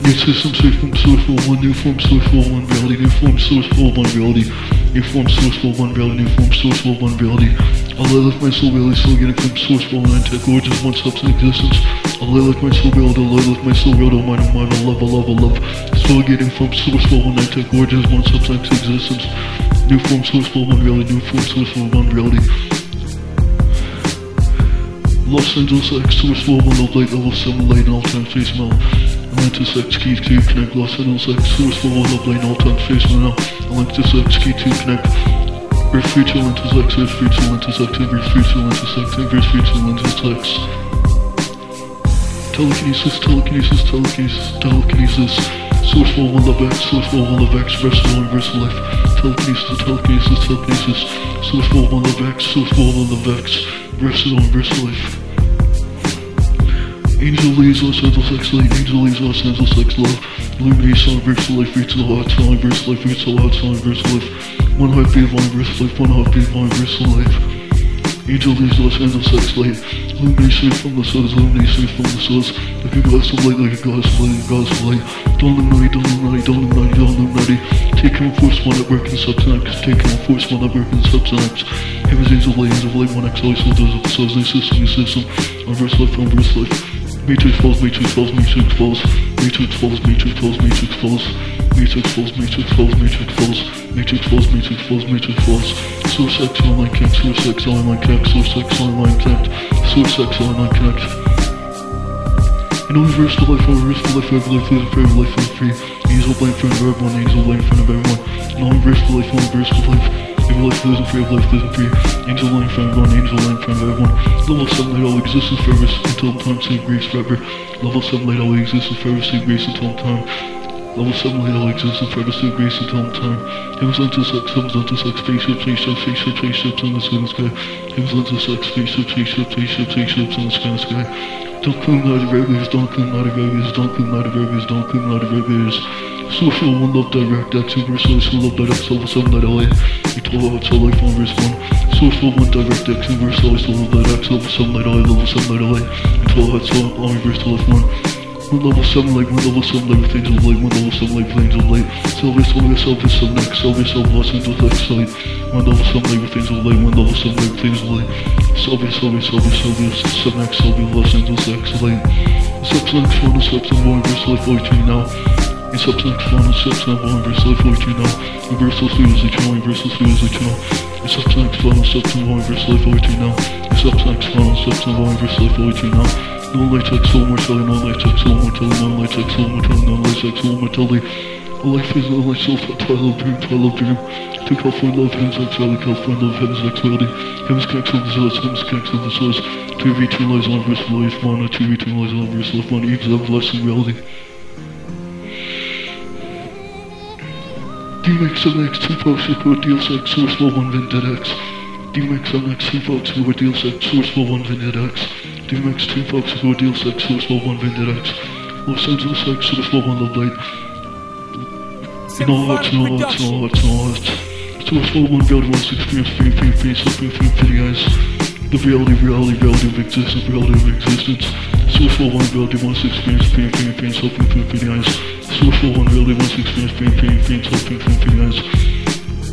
New system, safe from source for one, new form, source for one reality, new form, source for one reality, new form, source for one reality, new form, source for one reality. I'll live my soul reality, still getting from source for one tech origins, one substance existence. I'll live my soul reality, I'll live my soul reality, mind, oh mind, I love, I love, I love. Getting from source for one tech origins, one substance existence. New form, source for one reality, new form, source for one reality. Los Angeles X, source for one love light, level 7 light, all time face mount. Atlantis X, key to connect, Los Angeles X, source for one love light, all time face mount. Atlantis X, key to connect. Earth future X, Earth future X, Earth future X, Earth future X. Telekinesis, telekinesis, telekinesis, telekinesis. Source wall on the back, source wall on the back, verse wall, verse life. Telekinesis, telekinesis, telekinesis. Source wall on the back, source wall on the back, verse on verse life. Angel leaves Los Angeles X late, Angel leaves Los Angeles X love. Illuminate song, verse life, reach the heart. song, verse life, reach the heart. song, verse life. One heartbeat of one verse life, one heartbeat of one verse life. Angel Lee's Los Angeles X Light, Illumination from the source, Illumination from the source, like a glass of light, like a glass of light, a glass of light. Don't Illuminati, don't Illuminati, don't Illuminati, don't Illuminati. Taking on force, one at work in substance, taking on force, one at work in substance. Heaven's Angel Light, Angel Light, one X, always will does it, source, new system, new system. Universe life, universe life. Matrix falls, Matrix falls, Matrix falls, Matrix falls, Matrix falls, Matrix falls, Matrix falls, Matrix falls, Matrix falls, Matrix falls, Matrix falls, Matrix falls. Source X online connect, Source X online connect, Source X online connect, Source X online connect. In universe for life, universe for life, forever life, live forever life, live free. Angel blame friend of everyone, angel blame friend of everyone. In universe for life, universe for life. Every life in free, life lives free. Angel line for everyone, angel line for everyone. Level 7 light all existence forever until time, save grace forever. Level 7 light all existence forever, save grace until time. Level 7 light all existence forever, save grace until time. Heavens unto sex, heavens unto sex, spaceships, spaceships, spaceships, spaceships in the sky. Heavens unto sex, spaceships, spaceships, spaceships, spaceships in the sky, in the sky. Don't come out of regulars, don't come out of regulars, don't come out of regulars, don't come out of regulars. Social one love direct at super social love direct level 7 that LA. You told how it's all life on respond. Social one direct at super social love direct level 7 that LA level 7 that LA. You told how it's all on reverse to life one. One level 7 like one level 7 like things of light, one level 7 like planes of light. Salvage all yourself is some next, salvage all blessings with excite. One level 7 like things of light, one level 7 like things of light. Salvage, salvage, salvage, salvage, some next, salvage blessings with excellent. Steps next one, steps of more, verse life, life to you now. In substance, one and substance, one verse life, what you know. Universal sphere is eternal, universal sphere is eternal. In substance, one and substance, one verse life, what you know. In substance, one and substance, one verse life, what you know. No latex, all mortality, no latex, all mortality, no latex, all mortality, no latex, all mortality. Life is all myself, a twilight dream, twilight dream. To California love, heaven's exile, California love, heaven's exility. Heaven's connects of the source, heaven's connects of the source. TV, two lies, one verse life, mana, TV, two lies, one verse life, mana, each of life's reality. DMX on X, two folks who deal sex, source for one vendetta X. DMX on X, two folks who deal sex, source for one vendetta X. DMX, two folks who deal sex, source for one vendetta X. Los Angeles X, source for one love light. No hearts, no hearts, no hearts, no hearts. Source for one reality wants experience, free, free, free, suffering, free, free eyes. The reality, reality, reality of existence, reality of existence. So for one to experience pain, pain, pain, so pain, pain, eyes. So for one to experience pain, pain, pain, so pain, pain, eyes.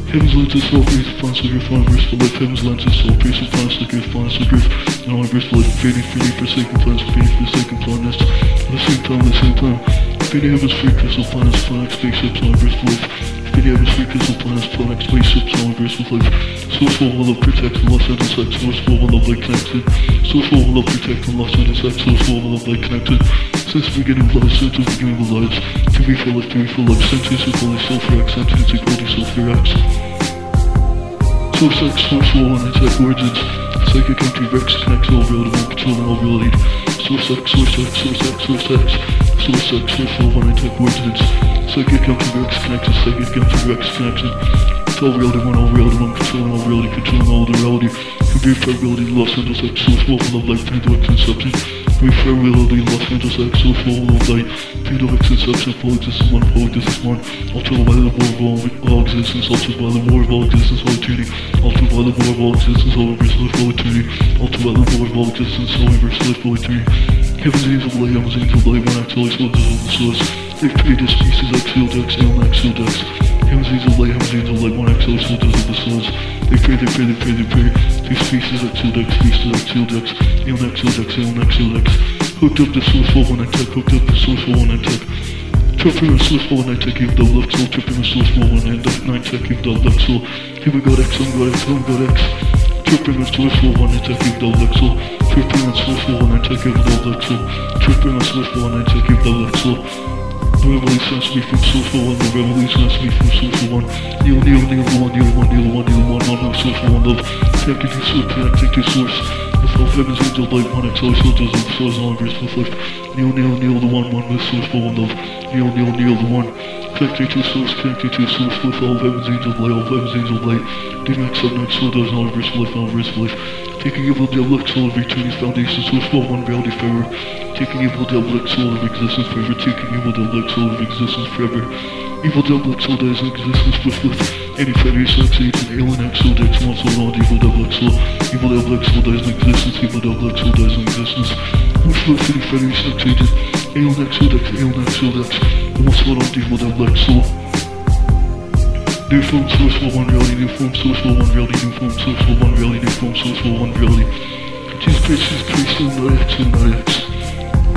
Heaven's lens is so great, fun, so great, fun, verse for life. Heaven's lens is so great, so fun, so great, fun, so great. And all verse for life, fading, fading, forsaken plans, fading, forsaken planets. At the same time, at the same time. Fading heaven's free, crystal planets, fun, expect ships, all verse for life. Fading heaven's free crystal planets, planet all verse for life. Source for one love, protect, and Los Angeles X. Source for one love, like connected. Source for one love, protect, and Los Angeles X. Source for one love, like connected. Since the beginning of life, since the beginning of lives. To be for life, to be for life. Sentience equality, self for X. Sentience Source X, Source Flow, and Attack Origins. Psychic Empty Vex connects all reality, one controlling all reality. Source X, Source X, Source X, Source X. Source X, Source Flow, one Attack Origins. Psychic Empty Vex connection, Psychic Empty Vex connection. It's all reality, one all reality, one controlling all reality, controlling all the reality. Convey probability, Los Angeles Source Flow, one of life, Pandora Conception. Convey probability, Los Angeles X, Source Flow, of light. Pandora Conception, full existence, one, full existence, one. Ultraviolet war of all, all existence, ultraviolet war of all existence, all eternity. Ultraviolet war of all existence, all universal life, all eternity. Ultraviolet war of all existence, all universal life, all eternity. Heaven's angel light, heaven's angel one act, always soldiers of the source. They've paid us pieces, exhaled X, alien exhaled X. Heaven's angel light, heaven's angel light, one always soldiers of the source. They pray, they pray, they pray, they pray. These pieces, exhaled X, pieces, exhaled X. Alien exhaled X, alien exhaled X. Hooked up the source for one attack, hooked up the source for one attack. Tripping with source for one attack, give the left soul, tripping with source for one and nine attack, give the left soul. Here we got X, I'm got X, I'm got X. Tripping with source for one attack, give the left soul. Tripping with source for one attack, give the left soul. Tripping with source for one attack, give the left soul. The revolution has be from for one, the revolution has be from for one. Kneel, kneel, kneel, one, kneel, one, kneel, one, kneel, one, no source for one love. Connect to source, connect to source. Myself, heaven's angel, like one exile, soldiers of stars, and libraries for. Kneel, kneel, kneel, the one, one with source, full of love. Kneel, kneel, kneel, the one. Connected to source, connected to source, with all of angel light, all of angel light. Life, life. Taking evil, double X, of eternity's foundations, source, full one reality forever. Taking evil, devil, exile, of existence forever. Taking evil, devil, exile, of existence forever. Evil, devil, exile, that is in existence with life. 87, 68, exo, XO, Dex, Monster, Lord, Evil Devil, exo, Evil Devil, exo, doesn't exist, Evil Devil, exo, doesn't exist. Which was 85, exo, 81, XO, Dex, exo, XO, Dex, Monster, Lord, Evil Devil, exo, They form source for one reality, they form source for one reality, they form source for one reality, they form source for one reality. Jesus Christ is Christ and not X and not X.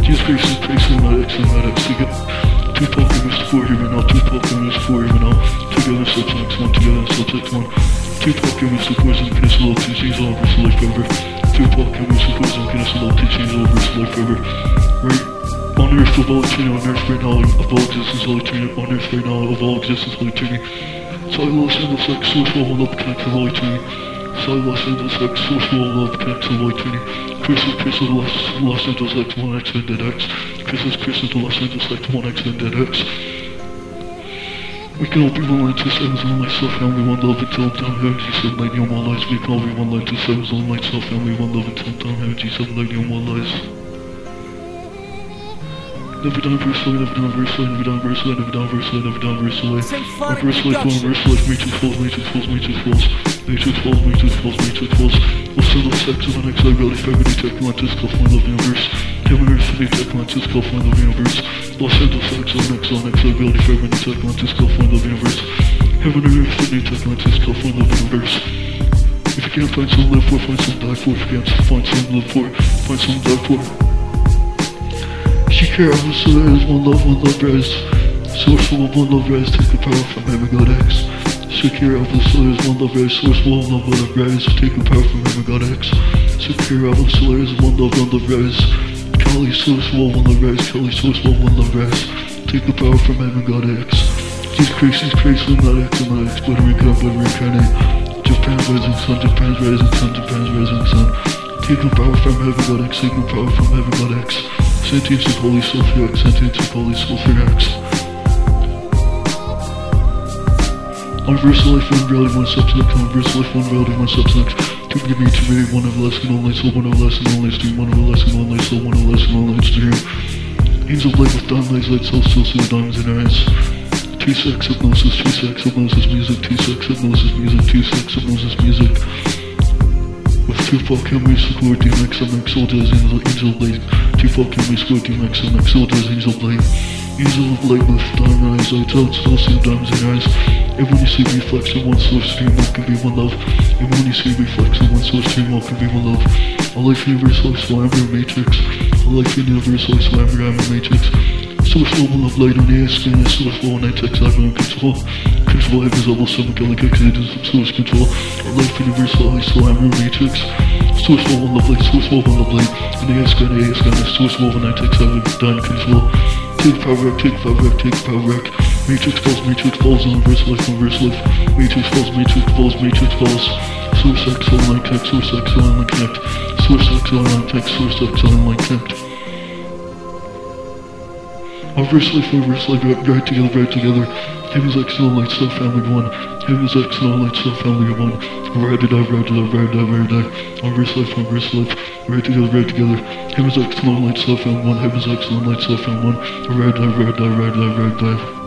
Jesus Christ is Christ and not X and not X. Two Pokemon is four and now, two Pokemon is four and now. Together, subject one, together, subject one. Two Pokemon is the poison, penicillin, teachings all versus life forever. Two Pokemon is the poison, penicillin, teachings all versus life forever. Right? On earth of all eternity, on earth right now, of all existence, all eternity, on earth right now, of all existence, all eternity. Soy Los Angeles X, source wall love connect to the light tree. Soy Los Angeles X, source wall love connect to the light tree. Chris is Chris is Los, Los Angeles X, 1X and dead X. Chris is Chris is the Los Angeles X, 1X and dead X. We can all be one line to sevens on myself, family, one love until time, heaven, G7, light, no my lies. We can all be one line to sevens on myself, family, one love until time, heaven, G7, light, no more lies. Never done verse never done verse never done verse never done verse never done verse away. Say One fun verse life, one introduction. verse life, matrix falls, falls, matrix falls, falls, matrix falls, matrix falls. We'll send us sex of an X, I really favorite tech Atlantis, Gulf my love universe. Heaven Earth, new tech Atlantis, Gulf my love universe. Los Angeles X, on X, on X, I really favorite tech Atlantis, Gulf my love universe. Heaven Earth, new tech Atlantis, Gulf my love universe. If you can't find some live for, find some die for. If you can't find some live for, find some die for. Shakira, so there is one love, one love res. Source of one love res, take the power from heaven, God X. Shakira, so there is one love res. Source full of one love res, take the power from heaven, God X. Shakira, so there is one love, one love res. Kelly, source of one love res. Kelly, source of one love res. Take the power from heaven, God X. Jesus Christ, I'm not X, not X, but reincarnate, but reincarnate. Japan's rising sun, Japan's rising sun, Japan's rising sun. Take the power from heaven, God X, take the power from heaven, God X. Sentience of Holy Soul X, sentience of Holy Soul for X. Universal life, one reality, one substance, universal life, one reality, one substance. To give me to me, one everlasting, one light soul, one everlasting, one light stream, one everlasting, one light soul, one everlasting, one light stream. Angels of light with diamond lights, light still see the diamonds in our eyes. Two sex hypnosis, two sex hypnosis music, two sex hypnosis music, two sex hypnosis music. With Tupac and me score DMX MX soldiers in angel angel blade Tupac and me score DMX MX soldiers angel blade Angel of light. With diamond eyes I tell see the diamonds in your eyes. And when you see reflection one source stream what can be one love. And when you see reflection one source stream what can be one love. A life universal slammer matrix. A life universal slammer I'm a matrix on the skin and source level on text I can control Control heavens level 7 galactic agents of source control A life universal slammer matrix Source level of light, source level of light And the skin, the skin, source level on text I can done control Take power wreck, take power wreck, take power wreck Matrix falls, Matrix falls, universe life, universe life. Matrix falls, Matrix falls, Matrix falls. Source X, online tech, source X, online connect. Source X, online tech, source X, online connect. Reverse life, reverse life, right, right together, right together. Heaven's X, no light, so family one. Heaven's X, no light, so family one. Right it up, right it up, right it up, right it up. Reverse life, reverse life, right together, right together. Heaven's X, no light, so family one. Heaven's X, no light, so family one. Right it up, right it up, right it up, right it up.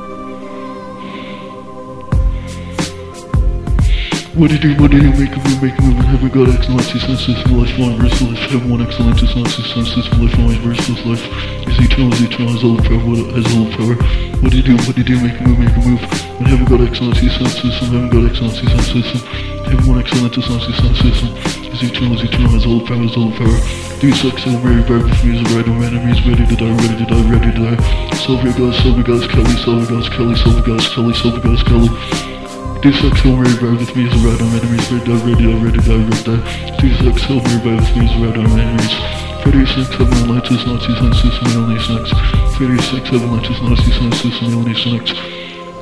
What do you do, what do you do, make a move, make a move, and heaven God excellency, senses, and life, one verse, life, heaven, one excellence, senses, senses, life, one verse, life, is eternal, is eternal, is all power, has all power. What do you do, what do you do, make a move, make a move, and heaven God excellency, senses, and heaven God excellency, senses, and heaven, one excellence, senses, senses, is eternal, is eternal, has all power, has all power. Do sex me as a right of enemies, ready to die, ready to die, ready to die. Silver gods, silver gods, Kelly, silver gods, Kelly, silver gods, Kelly, silver gods, Kelly. Do sex home ready ride with me as a ride on enemies, ready die, ready die, ready die, ready die. Do sex home ready ride with me as a ride on enemies. Freddy 6, 7 Atlantis, Nazi Census, Melanie Snacks. Freddy 6, 7 Atlantis, Nazi Census, Melanie Snacks.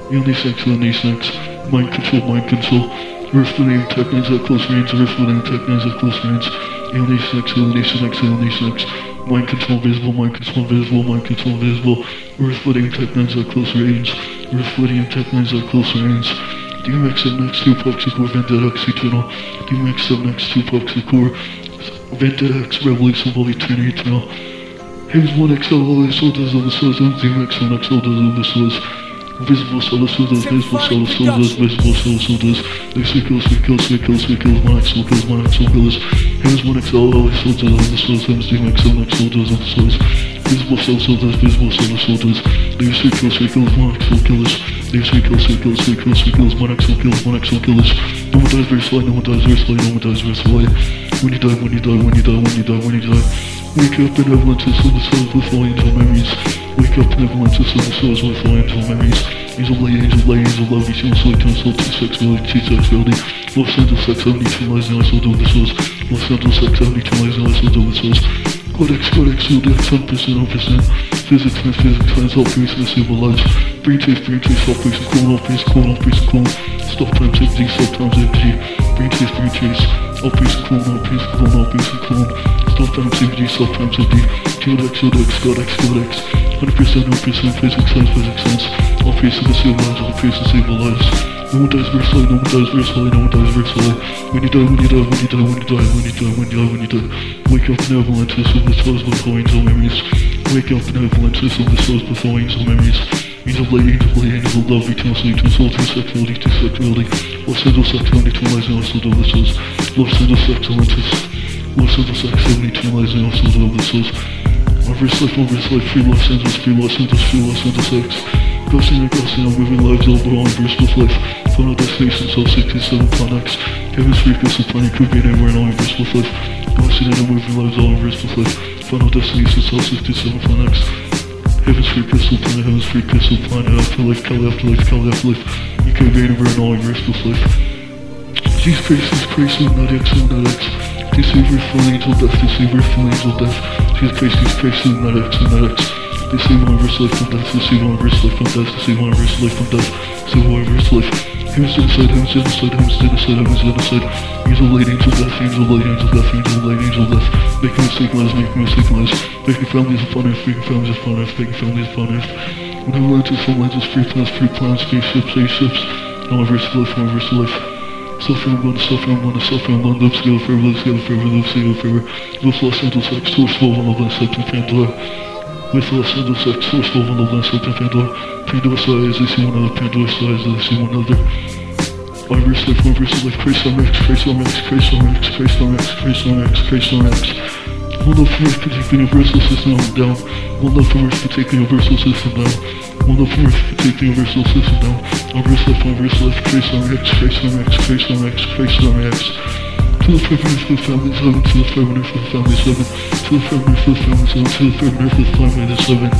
Melanie Snacks, Melanie Snacks. Mind control, mind control. Earth splitting techniques at close range, earth splitting techniques at close range. Melanie Snacks, Melanie Snacks, Melanie Snacks. Mind control visible, mind control visible, mind control visible. Earth splitting techniques at close range. Earth splitting techniques at close range. DMX up next to Poxicore, Vendetta X Eternal. DMX up next to Poxicore, Vendetta X Revelation of Eternity Eternal. Here's one XL, all the soldiers of the souls, and DMX one XL, does of the souls. Visible solar soldiers, visible solar soldiers, visible solar soldiers. They three kills, three kills, three kills, three kills, one XL kills, one XL kills. Here's one XL, all the soldiers of the souls, and DMX one XL, does of the souls. Visible solar soldiers, visible solar soldiers. They three kills, three kills, one XL killers. There's three kills, three kills, three kills, three kills, one XL kills, one XL kills. No one dies very slowly, no one dies very slowly, no one dies very slowly. When you die, when you die, when you die, when you die, when you die. Wake up in avalanches of the souls with all angel memories. Wake up in avalanches of the souls with all angel memories. Angel light, angel light, angel love, eternal soul, eternal soul, T-sexuality, T-sexuality. Los Angeles sex, I'm eternalizing, I still do the souls. Los Angeles sex, I'm eternalizing, I still do the souls. Codex, codex, shield, 100%, 100%. Physics, man, physics, science, all priests, and civil lives. Brain chase, brain chase, all priests, clone, all priests, clone, all priests, clone. Stop times empty, stop times empty. Brain chase, brain chase, all priests, clone, all priests, clone, all priests, clone. Stop times empty, stop times empty. Codex, codex, codex, codex. 100%, 100% physics, science, physics, science. All priests, and civil lives, all priests, and civil lives. No one dies slowly, no one dies slowly, no one dies slowly. When you die, when you die, when you die, when you die, when you die, when you die, when you die. Wake up in avalanches of the souls with all angel memories. Wake up in avalanches of the souls with all angel memories. Angel light, angel light, angel love, eternal soul, eternal soul, true sexuality, true sexuality. Los Angeles sexuality, eternalizing our souls of the souls. Los Angeles sexuality, Los Angeles sexuality, eternalizing our souls of the souls. Reverse life, reverse life, free Los Angeles, free Los Angeles, free Los Angeles X. Ghosting and ghosting, I'm moving lives over on reverse with life. Final destination, Soul 67 Plan X. Heaven's free crystal planet could be anywhere in all reverse with life. Ghosting and I'm moving lives all reverse with life. Final destination, Soul 67 Plan X. Heaven's free crystal planet, heaven's free crystal planet, afterlife, Kelly afterlife, Kelly afterlife. You could be anywhere in all reverse with life. Jesus Christ, Jesus Christ, not X, Deceiver, full angel death, deceiver, full angel death. Jesus Christ, Jesus Christ, not X, not X. Deceive one verse life from death, deceive one verse life from death, deceive one verse life from death, deceive one verse life. Heaven's genocide, heaven's genocide, heaven's genocide, heaven's genocide. Angel light, angel death, angel light, angel death, angel light, angel death. Making mistake lives, making mistake lives. Making families upon earth, making families upon earth, making families upon earth. When I learned to full lenses, free plans, free plans, spaceships, spaceships. All verse life, verse life. Suffering one, suffering one, suffering one, live together forever, live together forever, live together forever. With Los Angeles X, source full one of us, up to Pandora. With Los Angeles X, source full one of us, up to Pandora. Pandora size, they see one another, Pandora size, they see one another. Verse life, my verse life, Christ on X, Christ on X, Christ on X, Christ on X, Christ on X, Christ on X. One love from Earth can take the universal system down. One love from Earth can take the universal system down. One love from Earth can take the universal system down. My verse verse life, Christ on X, Christ on X, Christ on X, Christ on X. To the forever for the family seven, to the forever for the family seven, to the forever for the family seven, to the forever for the family seven.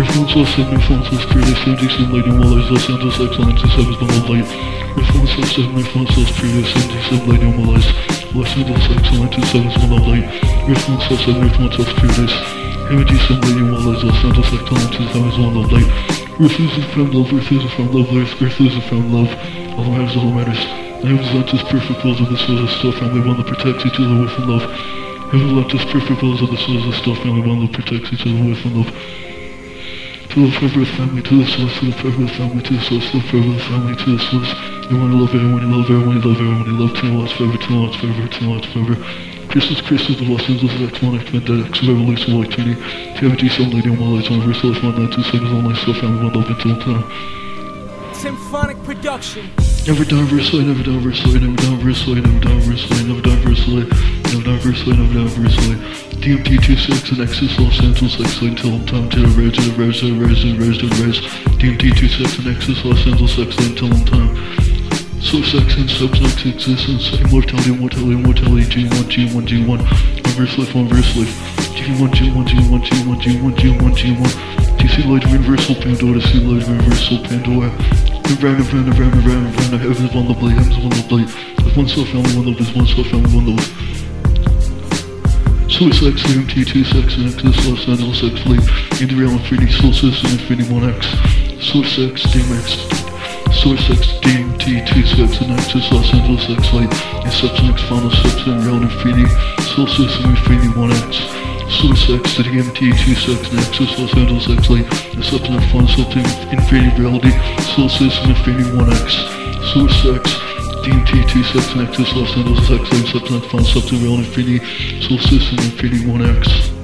Earth one soul seven, Earth one soul spirit, Earth seventy seven lighting and seven is the light. Soul seven, Earth one soul spirit, Earth seventy seven lighting and seven is the light. Soul seven, Earth one soul spirit, Earth seventy seven lighting while there's Los Angeles excellence, and seven is the light. Is found love, is found love, is found love. All that matters, all that matters. Heaven's Atlantis, perfect wills of the souls of still family, one that protects each other with love. Heaven's Atlantis, perfect wills of the souls of still family, one that protects each other with love. To the forever family, to the source, to the forever family, to the source, to the forever family, to the source. You want to love everyone, you love everyone, you love everyone, you love till lots forever, till lots forever, till lots forever. Christmas, Christmas, the Los Angeles X1, X-Men, X, Revolution, White Trinity, TMT, Some Lady, One Lights, Universal, Life, One Night, Two Seconds, One Life, Still Family, One Love, Until Time. Symphonic production. Never done versely, never done versely, never done versely, never done versely, never done versely, never done versely, never done versely. DMT 26 and Exodus Los Angeles X Lane till time to the res, to the res, to the res, to the res, to the res. DMT 26 and Exodus Los Angeles X Lane till time. So sex and subsex existence, immortality, immortality, immortality, G1, G1, G1, one verse life, one verse life. G1, G1, G1, G1, G1, G1, G1. DC Light Universal Pandora, DC Light Universal Pandora. Nirvana, Nirvana, Nirvana, Nirvana, Nirvana, heaven's one lovely, heaven's one lovely. With one soul family, one love, there's one soul family, one love. Soul Sex, DMT, 2 Sex, and Exodus, Los Angeles, X Fleet, Indie Real Infinity, Soul System, Infinity 1X. Soul Sex, DMX, Source X, DMT, 2 Sex, and Axis, Los Angeles, X Light, and Substance X, Final Steps, and Real Infinity, Soul System, Infinity 1X. Source X, DMT, 2 Sex, and Axis, Los Angeles, X Light, Substance Final Steps, Infinity Reality, Soul System, Infinity 1X. Source X, DMT, 2 Sex, and Axis, Los Angeles, X Light, Substance Final Steps, Real Infinity, Soul System, Infinity 1X.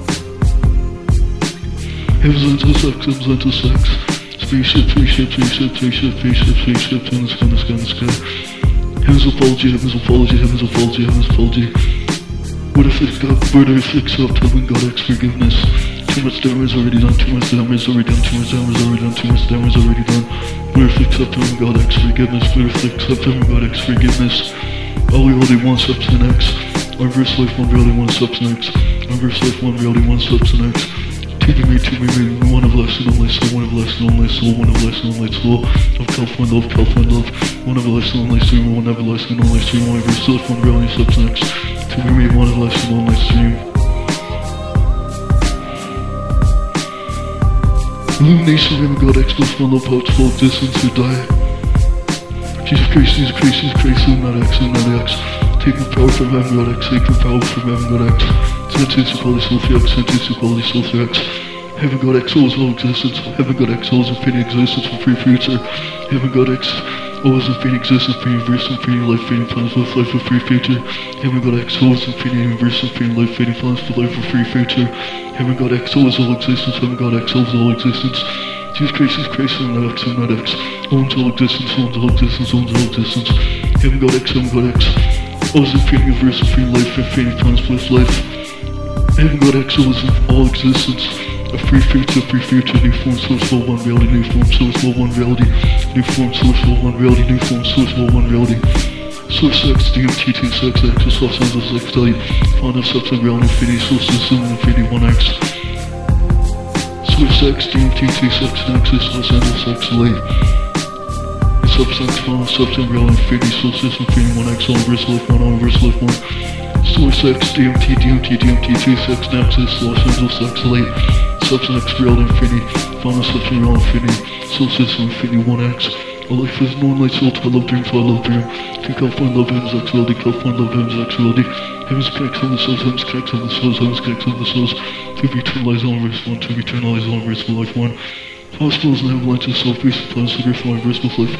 Heaven's into sex, heaven's into sex. Spaceship, spaceship, spaceship, spaceship, spaceship, spaceship, in the sky, in the sky, in the sky. Heaven's apology, heaven's apology, heaven's apology, heaven's apology. What if it got, if it accept heaven, God, X forgiveness? Too much damage already done, too much damage already done, too much damage already done, too much damage already done. If it accept heaven, God, X forgiveness? If it accept heaven, God, X forgiveness? All reality, one substance X. One verse life, one reality, one substance X. One verse life, one reality, one substance X. Take me, take me, me, one of less and only soul, one of less and only soul, one of less and only soul. Of California love, California love. One of less and only stream, one of less and only stream, one verse life, one reality, substance. Take me, me, one of less and only stream. Illumination, Raymond God, plus one love, pouch, full distance, or die. Jesus Christ, Jesus Christ, Jesus Christ, Illuminati X, Illuminati X. Taking power from heaven, God X, taking power from heaven, God X. Soul for X, sentences equality, soul for X. Heaven God X, souls all existence. Heaven God X, souls infinity existence for free future. Heaven God X, always infinity existence for universe, infinity life, fading plans with life for free future. Heaven God X, always infinity universe, infinity life, fading plans for life for free future. Heaven God X, always all existence. Heaven God X, always all existence. Jesus Christ, Jesus Christ, I'm not X, I'm not X. Owns all existence, owns all existence, owns all existence. Heaven God X, Heaven God X. Always infinity universe, infinity life, infinity plans with life. Heaven God X, always all existence. A free future, free future, new form, source, full one reality, new form, source, full one reality, new form, source, full one reality, new form, source, full one reality. Source X, DMT, 2 Sex, X, Los Angeles, X, Delhi, Final Substance, Reality, Infinity, Source System, Infinity, 1X. Source X, DMT, 2 Sex, Nexus, Los Angeles, X, Late. Substance, Final Substance, Reality, Infinity, Source System, Infinity, 1X, Universe, Life 1, Universe, Life 1. Source X, DMT, DMT, DMT, 2 Sex, Nexus, Los Angeles, X, Late. Substance X, Real Infinity, Final Substance, Real Infinity, Soul System, Infinity 1X. A life is no light soul I love dream, I love dream. To California love heaven's actuality, California love heaven's actuality. Heaven's connects on the souls, heaven's connects on the souls, heaven's connects on the souls. To be eternalized on verse 1, to be eternalized on verse life 1. Hospitals and avalanches, self-peace and planets, the grief on verse life.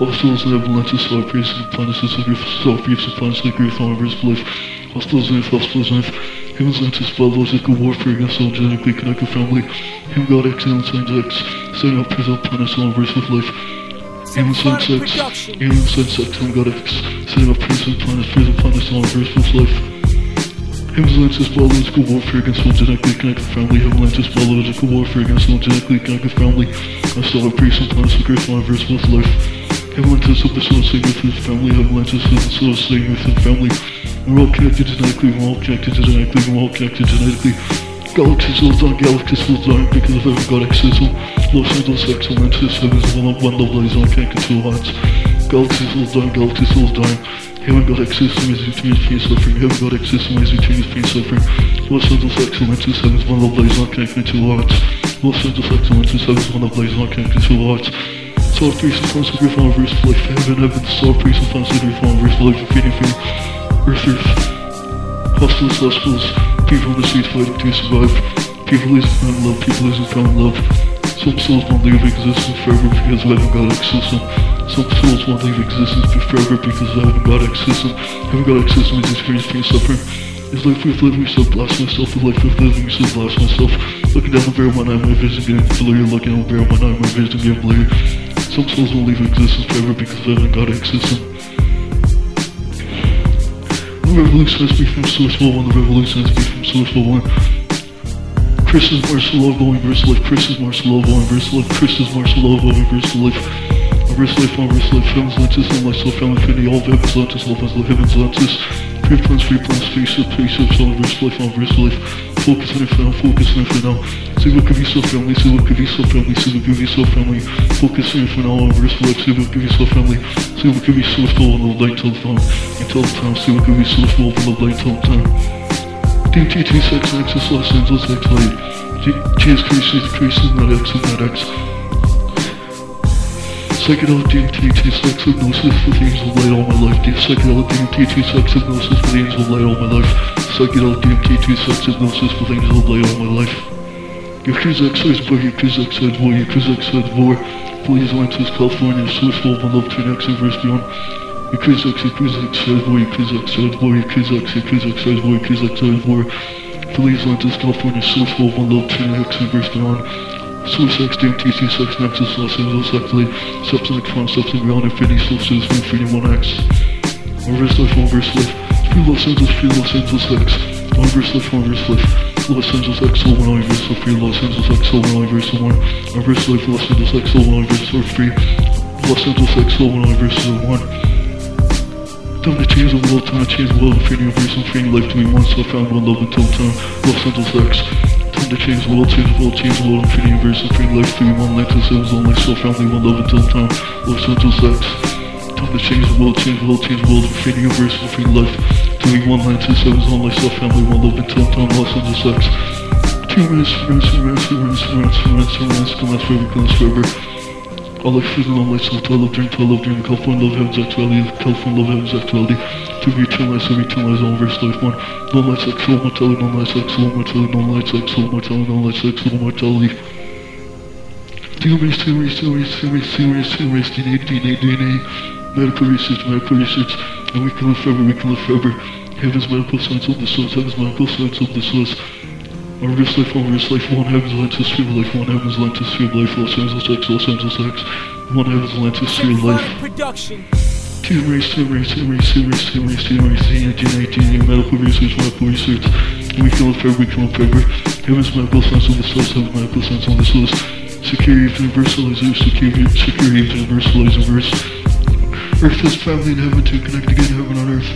Hospitals and avalanches, self-peace and planets, the grief, self-peace and planets, the grief on verse with Hospitals and hospitals and Heaven's Atlantis, biological warfare against all genetically connected family. Heaven God X, Heaven Signs X, setting up prison planets on verse with life. Signs Symphonic X. Heaven Signs X, Heaven God X, setting up prison planets, prison planets on verse with life. Heaven's Atlantis, biological warfare against all genetically connected family. Heaven Atlantis, biological warfare against all genetically connected family. I saw a prison planets, the great with life. Everyone comes from the source, so youth and family. Everyone comes from the source, so youth and family. We're all connected genetically, we're all connected genetically, we're all connected genetically. Galaxies all dark, galaxies all dark because of every god exists. Los Angeles excellences, heavens one, one level is all connected to hearts. Galaxies all dark, galaxies all dark. Heaven God exists, amazing to use pain suffering. Heaven God exists, is to use pain suffering. Los Angeles excellences, heavens one level is all connected to hearts. Los Angeles excellences, heavens one level is all connected to hearts. Priest and fun, every of verse of life. Heaven, heaven, priest and fun, every of verse of life. Feeding, feeding. Earth, earth. Hospitals, hospitals. People in the streets fighting to survive. People losing found love, people losing found love. Some souls won't leave existence forever because of having God existence. Some souls won't leave existence forever because of having God existence. Having God existence means experiencing pain, suffering. Is life worth living? So blast myself. Is life worth living? So blast myself. Looking down the barrel of my eye, my vision getting blurry. Looking down the barrel of my eye, my vision getting blurry. Some souls won't leave existence forever because of having God existence. The revolution has been from source one. The revolution has been from source one. Chris is Marshall Love, going verse life. Chris is Marshall Love, going verse life. Chris is Marshall Love, going verse life. Verse life, on verse life. Heaven's lenses, on myself, family, infinity. All of heaven's lenses, all of heaven's lenses. Free plans, free plans, spaceship, spaceships, on verse life, on verse life. Focus on it for now, focus on it for now. See what could be so family, see what could be so family, see what could be so family. Focus on it for now, on verse life. See what could be so family. See what could be sourceful on the light till the time. Until the time, see what could be sourceful on the light till the time. DT2 sex nexus Los Angeles X light. G is creation, creation, not X, not X. Psychedelic DMT sex hypnosis for the angel light all my life. Psychedelic DMT sex hypnosis for the angel light all my life. Psychedelic DMT sex hypnosis for the angel light all my life. Your cruise exercise boy, your cruise exercise boy, your cruise exercise boy. Please Lancers, California, source full of my love to an exit verse beyond. Your cruise exercise, boy, your cruise exercise boy, your cruise exercise, boy, your cruise exercise boy. Please Lancers, California, source full of my love to an exit verse beyond. Source X, DMT2, Sex, Nexus, Los Angeles, X-Late. Substance X, Fun, Substance Beyond, Infinity, Soul, Citizen, Infinity, 1X. Reverse Life, Reverse Life. Free Los Angeles, Free Los Angeles X. Reverse Life, Reverse Life. Los Angeles X, Soul, 1, Reverse Life, Free Los Angeles X, Soul, 1, Reverse 1. Reverse Life, Los Angeles X, Soul, 1, Reverse Life, Free. Los Angeles X, Soul, 1, Reverse 1. Time to change the world, time to change the world, infinity universe, infinity life to me once I found one love until time. Los Angeles X. Change the world, change world, change world, infinity universe, infinity life me one life to seven, one life, so family, one love until time. Los Angeles X. Time to change world, change the world, change world, infinity universe, infinity life me one life to seven, one life, so family, one love until time. Los Angeles X. Two minutes, minutes, minutes, minutes, minutes, minutes, minutes, can last forever, can last forever. All life is all life, soul, to love, dream, to love, dream, California, love, heaven's actuality, California, love, heaven's actuality. To lives, to lives, all verse life, one. No light, sex, soul, mortality, no light, sex, soul, mortality, no light, sex, soul, mortality, no light, sex, soul, mortality. Two race, two race, two race, DNA, DNA, DNA. Medical research, medical research, and we can live forever, we can live forever. Heaven's medical science of the source, heaven's medical science of the source. Our wrist life, our wrist life, one heaven's lenses, sphere of life, one heaven's lenses, sphere of life, Los Angeles X, Los Angeles X, one heaven's lenses, sphere of life. Production. Race, two race, two race, DNA, DNA, DNA, medical research, medical research. We can live forever, we can live forever. Heaven's medical science of the source, heaven's medical science of the source. Security, universalizer, security, security, universalizer, verse. Earth has family in heaven to connect again, heaven on earth.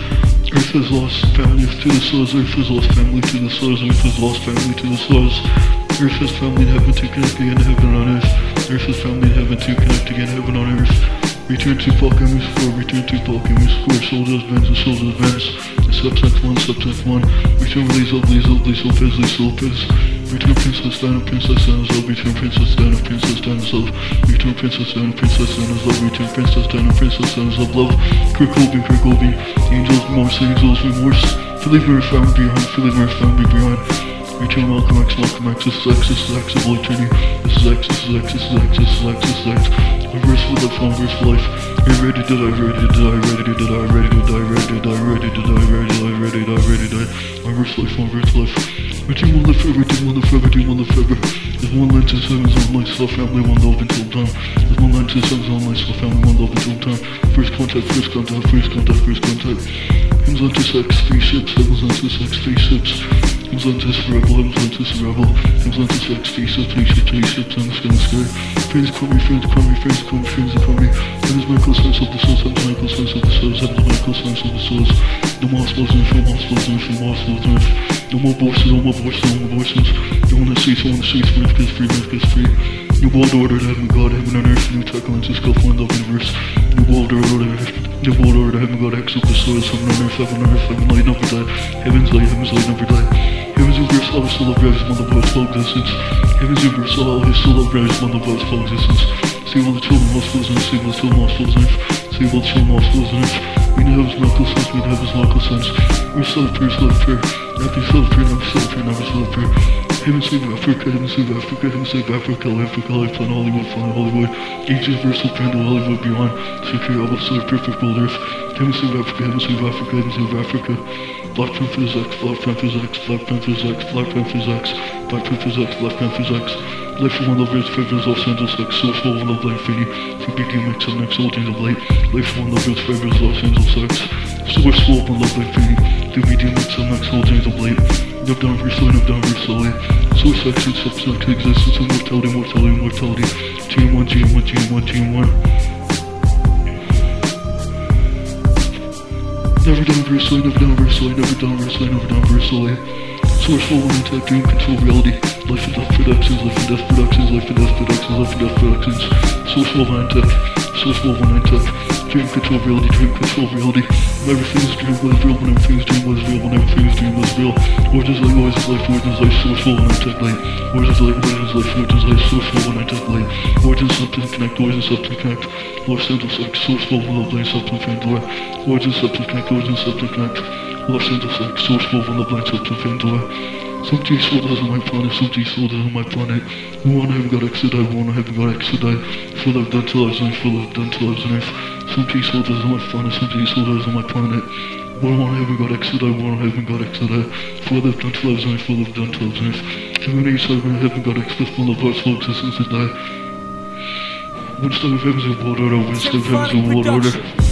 Earth has lost family to the stars. Earth has lost family to the stars. Earth has lost family to the stars. Earth has family in heaven to connect again, heaven on earth. Earth has family in heaven to connect again, heaven on earth. Return to Alchemist 4, return to Alchemist 4, Soldiers, Vents, and Soldiers, Vents. Subtext 1, Subtext 1. Return Liesel, Liesel, Liesel, Pez, Liesel, Pez. Return Princess Diana, Princess Diana's love. Return Princess Diana, Princess Diana's love. Return Princess Diana, Princess Diana's love. Return Princess Diana, Princess Diana's love. Love. Kirk Colby, Kirk Colby. Angels, remorse, angels, remorse. Philippe Murphy found behind, Philippe Murphy found me behind. Return Malcolm X, Malcolm X, this is X, this is X of Eternity. This is X, this is X, this is X, this is X, this is X. Reverse for life, reverse for life. You ready to die, ready to die, ready to die, ready to die, ready to die, ready to die, ready to die, ready to die, ready to die. Reverse life, reverse life. Return one life forever, do one life forever, do one life forever. There's one line to seven's on life, self family, one love until time. There's one line to seven's on life, self family, one love until time. First contact, first contact, first contact, first contact. Hems on to sex, three ships, heavens on to sex, three ships. To rebel, on rebel. Hems on to sex, three ships, three ships, three ships, in the sky, the. Friends call me, friends call me, friends call me, friends call me. Heaven's miracle sense of the souls, heaven's miracle sense of the souls, heaven's miracle sense of the souls. No more explosions, no more explosions, no more explosions. No more voices, no more voices, no more voices. No one that sees, no one that sees, life gets free, life gets free. New world order, heaven, God, heaven and earth, new go find love universe. New world order, new world order, heaven, God, X of the souls, heaven and earth, heaven and earth, heaven light, never die. Heaven's light, heaven's light, never die. Heaven's universe, love, still love, rise, mother, voice, full existence. Heaven's universe, love, still love, rise, mother, voice, full existence. Save all the children, hospitals, and save all the children, hospitals, and save all the children, hospitals, and we know heaven's miracle sense, we know heaven's miracle sense. We're still prayer, still prayer. Happy still prayer, never still prayer, never still prayer. Heaven save Africa, heaven save Africa, heaven save Africa, Africa, life on Hollywood, flying Hollywood. Age universal, brand Hollywood beyond. Secure, all of perfect world earth. Heaven save Africa, heaven save Africa, heaven save Africa. Black Panthers X, Black Panthers X, Black Panthers X, Black Panthers X, Black Panthers X, Black Panthers X. Life for one love, raise favors, Los Angeles X, for one love, light, infinity. CBD mix, and next, all days of light. Life for one love, raise favors, Los Angeles X. Source for one love, light, infinity. CBD mix, and next, all days of light. Never done recently, never done recently. Source action, substance, existence, immortality, mortality, mortality. GM1, GM1, GM1, GM1. Never done versely, never done versely, never done versely, never done versely. Source full one intact, dream control reality. Life and death productions, life and death productions, life and death productions, life and death productions. Source full one intact, source full one intact. Dream control reality, dream control reality. Everything's dream was real when everything's dream was real when everything's dream was real. Origins light, origins life, origins life, source full one intact light. Origins light, origins life, origins life, source full one intact light. Origins substance connect, origins substance connect. Los Angeles X, source one love light, substance Pandora. Origins substance connect, origins substance connect. Los Angeles X, source one love light, substance Pandora. Some G soldiers on my planet, some G soldiers on my planet. Wanna have got exodite, wanna have got exodite. Full of done till lives on earth, full of done till lives on earth. Some G soldiers on my planet, some G soldiers on my planet. We wanna have got exodite, we wanna have got exodite. Full of done till lives on earth, full of done till lives on earth. Each side, we haven't got exodite, full of hearts, full existence to die. One step of heaven's in world order, one step of heaven's in world order.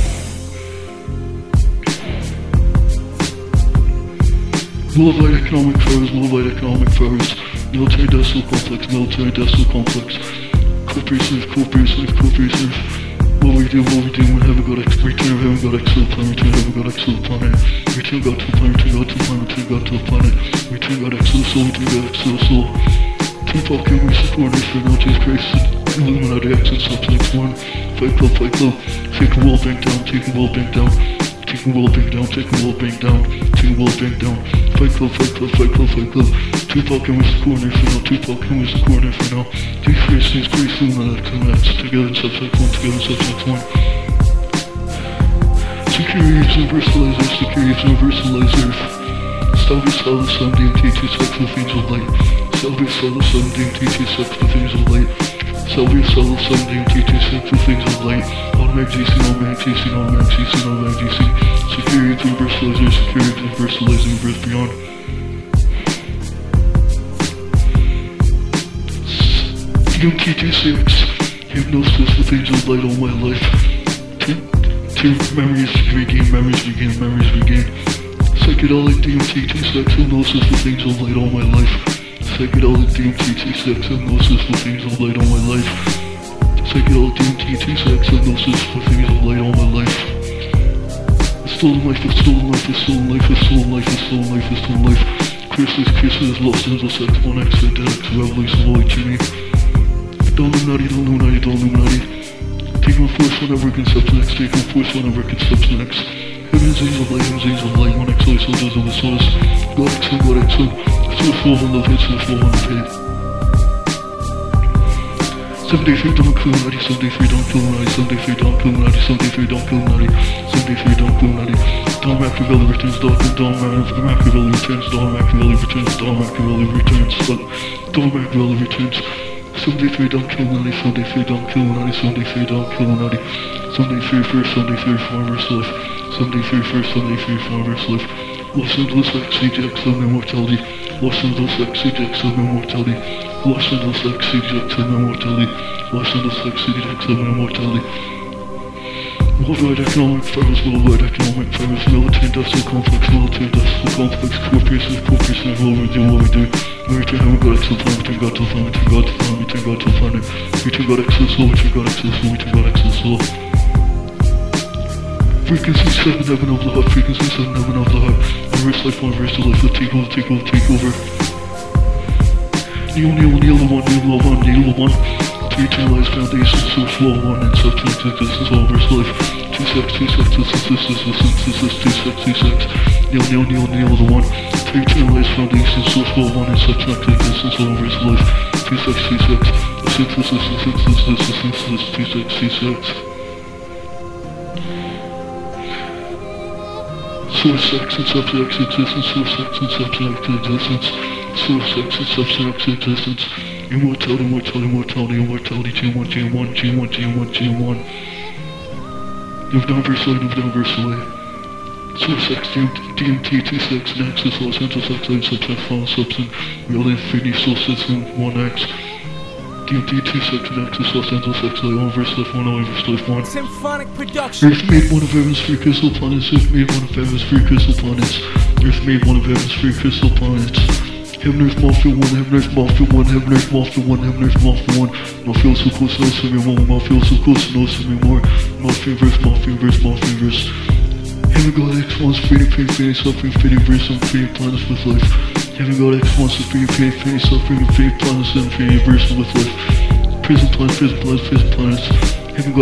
Worldwide economic fairs, worldwide economic fairs, military industrial complex, military industrial complex, corporations, corporations, corporations. What we do, what we do, we haven't got X, return, we haven't got X to the planet, return, haven't got X to the planet, return God to the planet, return God to the planet, return God to the planet, return God X to the soul, return God X to the soul. Tupac, can we support us for now, Jesus Christ, Illuminati X and Substance 1, Fight Club, Fight Club, take the world bank down, take the world bank down, the world bank down, the world bank down, the world bank down. Fight Club, Fight Club, Fight Club, Fight Club. Tupac and Mr. Corner for now, Tupac and Mr. Corner for now. These three things, three Illuminati connects together in subsect 1, together in subsect 1. Security universalizer, security universalizer. Salvage solid sun, DMT, two sex with things of light. Salvage solid sun, DMT, two sex with things of light. Salvage solid sun, DMT, two sex with things of light. Automatic GC, automatic GC, automatic GC, automatic GC. Security is universalizer, security is universalizer, universe beyond. DMT26, hypnosis with angel light all my life. Two, two memories regain, memories regain, memories regain. Psychedelic DMT26, hypnosis with angel light all my life. Psychedelic DMT26, hypnosis with angel light all my life. Psychedelic DMT26, hypnosis with angel light all my life. Stolen life, it's stolen life, it's stolen life, it's stolen life, it's stolen life, it's stolen life. Christmas, Christmas, Los Angeles X, 1X, X, Revolution, Lloyd, Jimmy. The Illuminati, the Illuminati, the Illuminati. Taking force whenever it can substance, taking force whenever it can substance. Heaven's angel light, heaven's angel light, 1X, light, soldiers of the source. God X, God X, source 4 love hit, source 4 hit. 73 don't kill Illuminati, 73 don't kill Illuminati, 73 don't kill Illuminati, 73 don't kill Illuminati, 73 don't kill Illuminati. Don Machiavelli returns, Don, Machiavelli returns, Don Machiavelli returns, Don Machiavelli returns, Don Machiavelli returns. 73 don't kill Illuminati, 73 don't kill Illuminati, 73 don't kill Illuminati. 73 first, 73 farmer's life, 73 first, 73 farmer's life. Los Angeles X, CJX, of immortality. Los Angeles X, CJX, of immortality. Los Angeles X, CJX, of immortality. Los Angeles X, CJX, of immortality. Worldwide economic firms, worldwide economic firms, military industrial complex, military industrial complex, corporations, corporations, what we do, what we do. Return heaven, God the planet, return God to the planet, return God to the planet, return God to the planet. Return God the soul, return God the soul, return God X to the soul. Frequency 7, heaven of the heart, frequency 7, heaven of the heart. Reverse life, one, reverse the life, let take over, take over, take over. Kneel, kneel, kneel, the one, kneel, the one, kneel, the one. Three, two, lies, foundation, source, flow, one, and substance, existence, all verse life. Two two this is, this is, this is, this is, two sex, two kneel, kneel, the one. Three, two, lies, foundation, source, flow, one, and substance, existence, all verse life. Two sex, two sex. Synthesis, synthesis, synthesis, synthesis, two sex, two sex. Source sex and subsex existence, source sex and subsex existence, source sex and subsex existence, immortality, immortality, immortality, immortality, G1, G1, G1, G1, G1. You've done versely, you've done versely. Source sex, DMT, 2 sex, Nexus, Los Angeles, Oxide, Subsex, Final Substance, Real Infinity, Soul System, 1X. DMT, 2 sex, Nexus, Los Angeles, Oxide, 1 verse life, 1 over verse life, 1. Symphonic production. Earth made one of heaven's three crystal planets. Earth made one of heaven's three crystal planets. Earth made one of heaven's three crystal planets. Heaven, Earth, Mafia 1, Heaven, Earth, Mafia 1, Heaven, Earth, Mafia 1, Heaven, Earth, Mafia 1. Mafia so close to know some more. Mafia so close to know some more. Mafia verse, Mafia verse, Mafia verse. Heaven, God, X wants freedom, pain, pain, suffering, infinity verse, infinity planets with life. God, X wants to free, pain, infinity suffering, infinity planets, infinity verse with life. Prison planets, prison planets, prison planets. Heaven,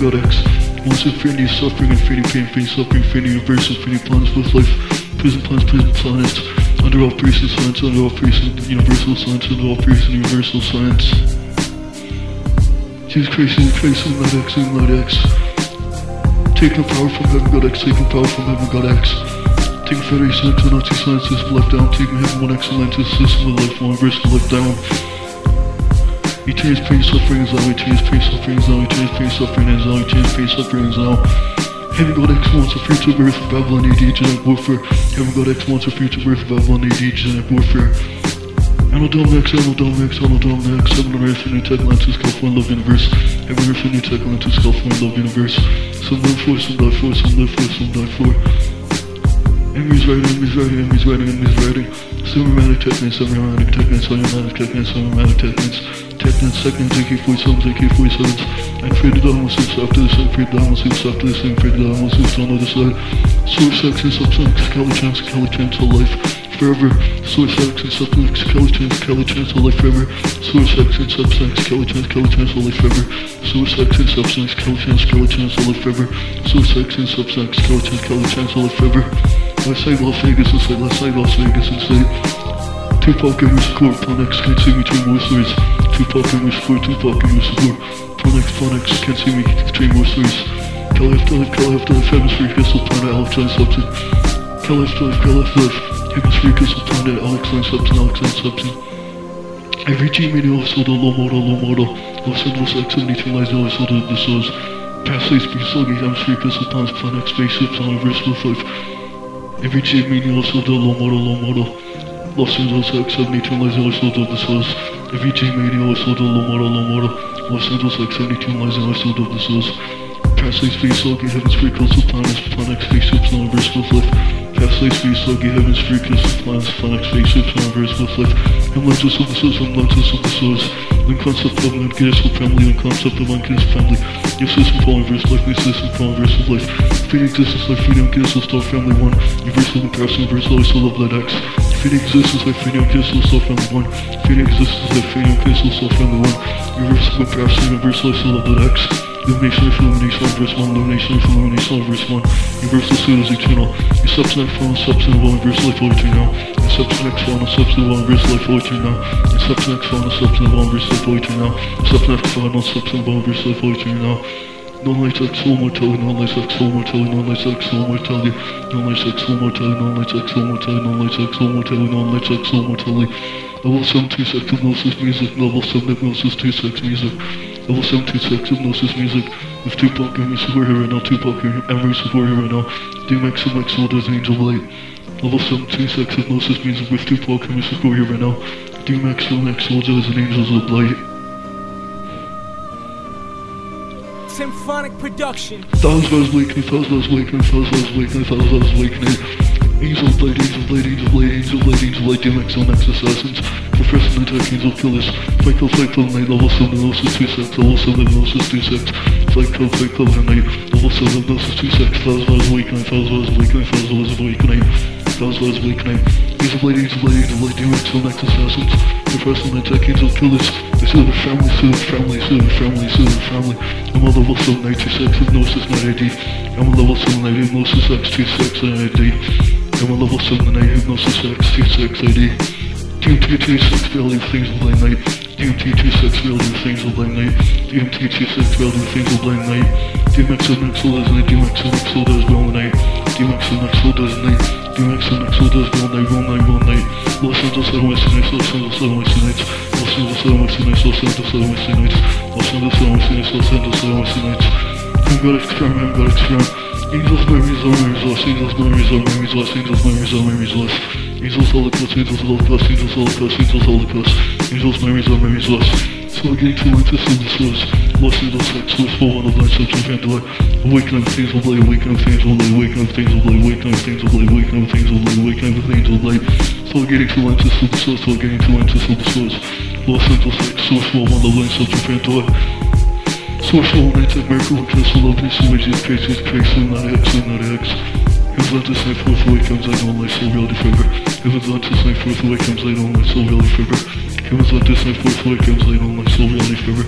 God, X. Wants infinity suffering, infinity pain, infinity suffering, infinity universe, infinity planets with life. Prison planets, prison planets. Under all priests and science, under all priests and universal science, under all priests and universal science. Jesus Christ, Jesus Christ, Illuminati X, Illuminati X. Taking power from heaven, God X, taking power from heaven, God X. Taking Federation X, Nazi science system, life down, taking heaven, one Atlantis system, of life, one verse, life down. He Eternity, pain, suffering, anxiety, eternity, pain, suffering, anxiety, eternity, pain, suffering, anxiety, eternity, pain, suffering, anxiety. Heaven God X wants a future birth of Babylon AD genetic warfare. Heaven God X wants a future birth of Babylon AD genetic warfare. Anodom X, Anodom X, Anodom X, Heaven on Earth, New Tech, Atlantis, California, Love Universe. On Earth, New Tech, Atlantis, California, Love Universe. Some live for, some die for, some live for, some die for. Enemies writing, enemies writing, enemies writing, enemies writing. Cinematic techniques, cinematic techniques, cinematic techniques, cinematic techniques. Techniques, techniques, AK-47s, AK-47s. I created the homelessness after this, I created the homelessness after this, I created the homelessness on the other side. Source X and Substance, Kelly Chance, Kelly Chance of life. Forever. Source X and Substance, Kelly Chance, Kelly Chance of life forever. Source X and Substance, Kelly Chance, Kelly Chance of life forever. Source X and Substance, Kelly Chance, Kelly Chance of life forever. Source X and Substance, Kelly Chance, Kelly Chance of life forever. Let's say Las Vegas and say, let's say Las Vegas and say. Tupac and Shakur, Phonex can't see me train more stories. Tupac and Shakur, Tupac and Shakur. Phonex, Phonex can't see me train more stories. Kelly Afterlife, Kelly Afterlife, Hemisphere, Crystal Planet, Alex Line Substance. Kelly Afterlife, Kelly Afterlife, Hemisphere, Crystal Planet, Alex Line Substance, Alex Line Substance. Every G media also the low model, low model. Los Angeles X72 lies also the, the souls. Past space, be sluggy, Hemisphere, Crystal Planets, Planet, Spaceships, on a life. Angeles X72 lies also the, the souls. Every G media also the low model, low model. Los Angeles X72 lies also the, the souls. Past space, be sluggy, Heaven's free crystal planets, Planet, Spaceships, verse with life. Past space, be sluggy, Heaven's free crystal planets, Planet, Spaceships, verse with life. Lenses of the souls, lenses of the souls. The concept of an unconditional family, the concept of unconditional family. Your system falling verse life, your system verse of life. Feeding existence life, feeding unconditional star family one. Universal comparison, universal always love that X. Feeding existence life, feeding unconditional star family one. Feeding existence life, feeding unconditional star family one. Universal comparison, universal always love that X. Illumination of illumination of verse 1, illumination of illumination of verse 1. Universal pseudos eternal. Your substance final substance of all universal life all eternal. Your substance final substance of all universal life all eternal. Your substance final substance of all universal eternal. Your substance final substance of all universal life all eternal. Non-light sex, soul mortality, non-light sex, soul mortality, non-light sex, soul mortality, non-light sex, soul mortality, non-light sex, soul mortality, non-light sex, soul mortality, non-light sex, soul mortality. Level 7 2 sex hypnosis music, level 7 hypnosis 2 sex music. Level 7 2 sex hypnosis music. With Tupac and support here right now, Tupac and Emery support here right now. DMX and Max Soul as Angel Light. Level 7 2 sex hypnosis music with Tupac and support here right now. DMX and Max Soul as an Angels of Light. Symphonic production. Thousands of us awakening, thousands of awakening, thousands of us awakening, thousands of awakening. Angel Angel Blade, Angel Blade, Angel Blade, Angel Blade, DMX on X Assassins. Professor Attack, Angel Killers. Fight Club, Fight Club Night, Level 7, Hypnosis 2 Sex, Level 7, Hypnosis 2 Sex. Fight Club, Fight Club Night, Level 7, Hypnosis 2 Sex. Thousand Hours Awakening, Thousand Hours Awakening, Thousand Hours Awakening. Thousand Hours Awakening. Angel Blade, Angel Blade, Angel Blade, DMX on X Assassins. Professor Attack, Angel Killers. They serve the family, serve the family, serve the family, serve the family. I'm a level 7, 96, Hypnosis, not ID. I'm a level 7, 90, Hypnosis X, 2 Sex, and ID. I'm a level 7 and 8 hypnosis X, 26 ID. DMT 26 reality of things of blind night. DMT 26 reality of things of blind night. DMT 26 reality of things of blind night. DMX and XL does night. DMX and XL does go night. DMX and XL does night. DMX and XL does go night, go night, go night. Los Angeles and West Nights, Los Angeles and West Nights. Los Angeles and West Nights, Los Angeles and West Nights. Los Angeles and West Nights, Los Angeles and West Nights. I'm gonna experiment, I'm gonna experiment. Angels, memories, all memories lost. Angels, memories, all memories lost. Angels, memories, all memories lost. Angels, holocaust. Angels. Angels, holocaust. Angels, holocaust. Angels, memories, all memories lost. To the source. Los Angeles, X, source, full on the Pandora. Awaken of things will blade, awaken of things will blade, awaken of things will blade, awaken of things will blade, awaken of things will blade, awaken of things we're getting to the source. To the source. Los Angeles, X, source, full on the Miracle Castle, love peace, images, faces, crazy, not X, not X. Atlantis night fourth away comes I know my soul reality forever. Atlantis night fourth away comes I know my soul reality forever. Atlantis night fourth away comes I know my soul reality forever.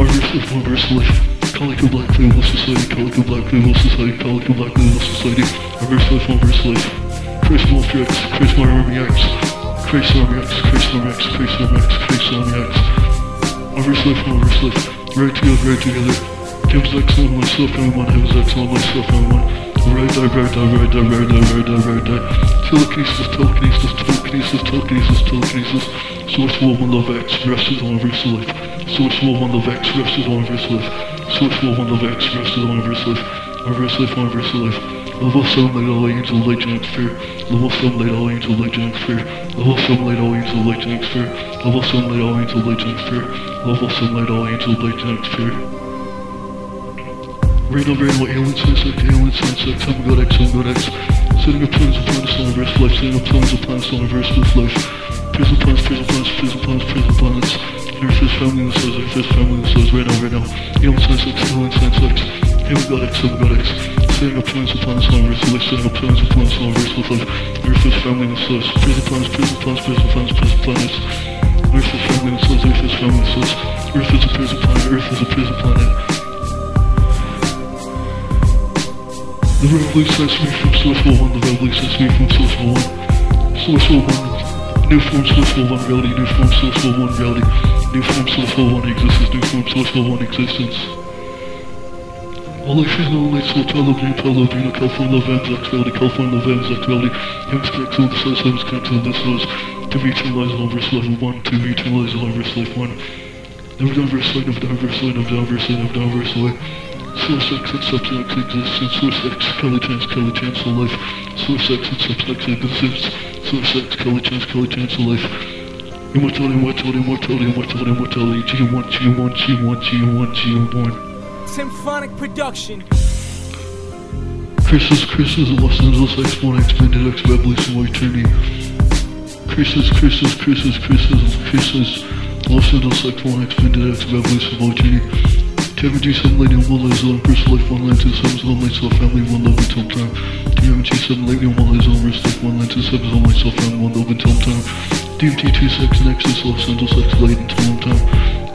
Our verse life, our verse life. Calico Black Label Society, Calico Black Label Society, Calico Black Label Society. Our verse life, our verse life. Chris Wolfie X, Chris Army X. Chris Army X, Chris Army X, Chris Army X, Chris Army X. Our verse life, our verse life. Right together, right together. Heaven's X on myself, I'm one. Heaven's X on myself, I'm one. Right die, right die, right die. Telekinesis, telekinesis, telekinesis, telekinesis, telekinesis. Source will one love X, rest is on verse life. Source will one X, rest on verse life. Source will one X, rest on verse life. On verse life, on verse life. Level 7 light all angel legend fear. Level 7 light all angel legend fear. Level 7 light all angel legend fear. Level 7 light all angel legend fear. Level 7 light all angel legend fear. Random random alien sunsect, alien sunsect, I'm god X, I'm god X. Setting up plans of planets on reverse life, setting up plans of planets on reverse with life. Prison planets, prison planets, prison planets, prison planets. Earth is family the stars, Earth is family the stars, right now, right now. Alien sunsect, alien sunsect. Hey, we got X, I'm god X. Setting up plans of planets on reverse life, setting up plans of planets on reverse with. Earth is family the stars. Prison planets, prison planets, prison planets, prison planets. Earth is family the stars, Earth is family the stars. Earth is a prison planet, Earth is a prison planet. The revolution sets me from Sourceful 1, the revolution sets me from Sourceful 1. Sourceful 1, new form Sourceful 1 reality, new form Sourceful 1 reality, new form Sourceful 1 existence, new form Sourceful 1 existence. All life is no light, soul, television, television, California love ends, X reality, California love ends, reality, Heaven's connect to the source, heaven's connect to the source, to be eternalized on verse level 1, to be eternalized on verse life 1. Never done verse line, never done verse line, never done verse line, never done verse line. Source and Substance existence, Source X, Kelly Chance, Kelly Chance of life, Source and Substance existence, Source X, Kelly Chance, Kelly Chance of life. Immortality, immortality, immortality, immortality, immortality, G1, G1, G1, G1, G1. Symphonic production. Chris's, Chris's, Los Angeles X1, Expanded X, Revolution, White Eternity. Chris's, Chris's, Chris's, Chris's, Chris's, Los Angeles X1, Expanded X, Revolution, White Eternity. Kevin G7 Lady One Lies on First Life One Line Two Sevens One Light Self Family One Love Until Time. Kevin G7 Lady One Lies on First Life One Line Two Sevens One Light Self Family One Love Until Time. DMT 26 Nexus Los Angeles X Late Until Time.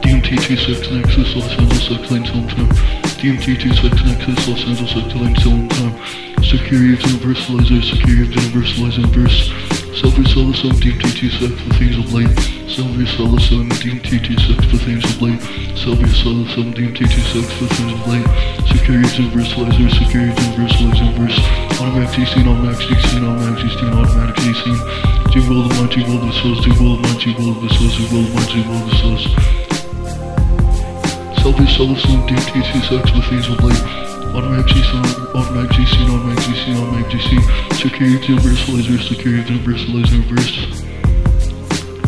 DMT 26 Nexus Los Angeles X Late Until Time. DMT 26 Nexus Los Angeles X Late Until Time. Security of Universalizer, Security of Universalizer Verse. Silver Solar Sun, DMT 26 for things of light. Silver Solar Sun, DMT 26 for things of light. Silver Solar Sun, DMT 26 for things of light. Security of Universalizer, Security of Universalizer Verse. Automatic DC, automatic DC, automatic DC, automatic DC. Do will of mind, do of the source, do will of mind, do of the source, do will of mind, do of the source. Silver Solar Sun, DMT 26 for things of light. Automatic GC, automatic GC, automatic GC, automatic GC, security universalizer, security universalizer, reverse.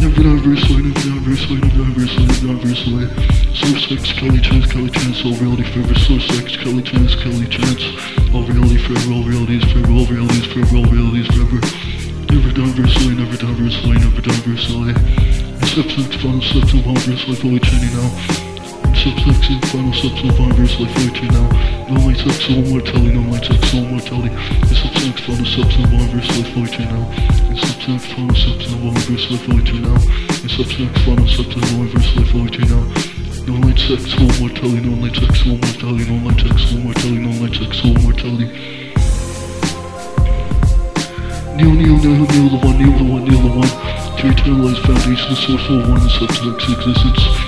Never diverse away, never diverse away, never diverse away, never diverse away. Source X, Kelly Chance, Kelly Chance, all reality forever. Source X, Kelly Chance, Kelly Chance, all reality forever, all realities forever, all realities forever, all realities forever. Never diverse away, never diverse away, never diverse away. Subsex, final steps of one verse life, always changing now. And final one verse always changing now. No light sex, no mortality, no light sex, no mortality. Subsex, final steps of one verse always changing now. Subsex, final steps of one verse always changing now. Subsex, final steps of one verse always changing now. No light sex, no mortality, no light sex, no mortality, no light sex, no mortality, no light sex, no mortality. Kneel, kneel, kneel, kneel the one, kneel the one, kneel the one. To eternalize foundation, source of one, subsex existence.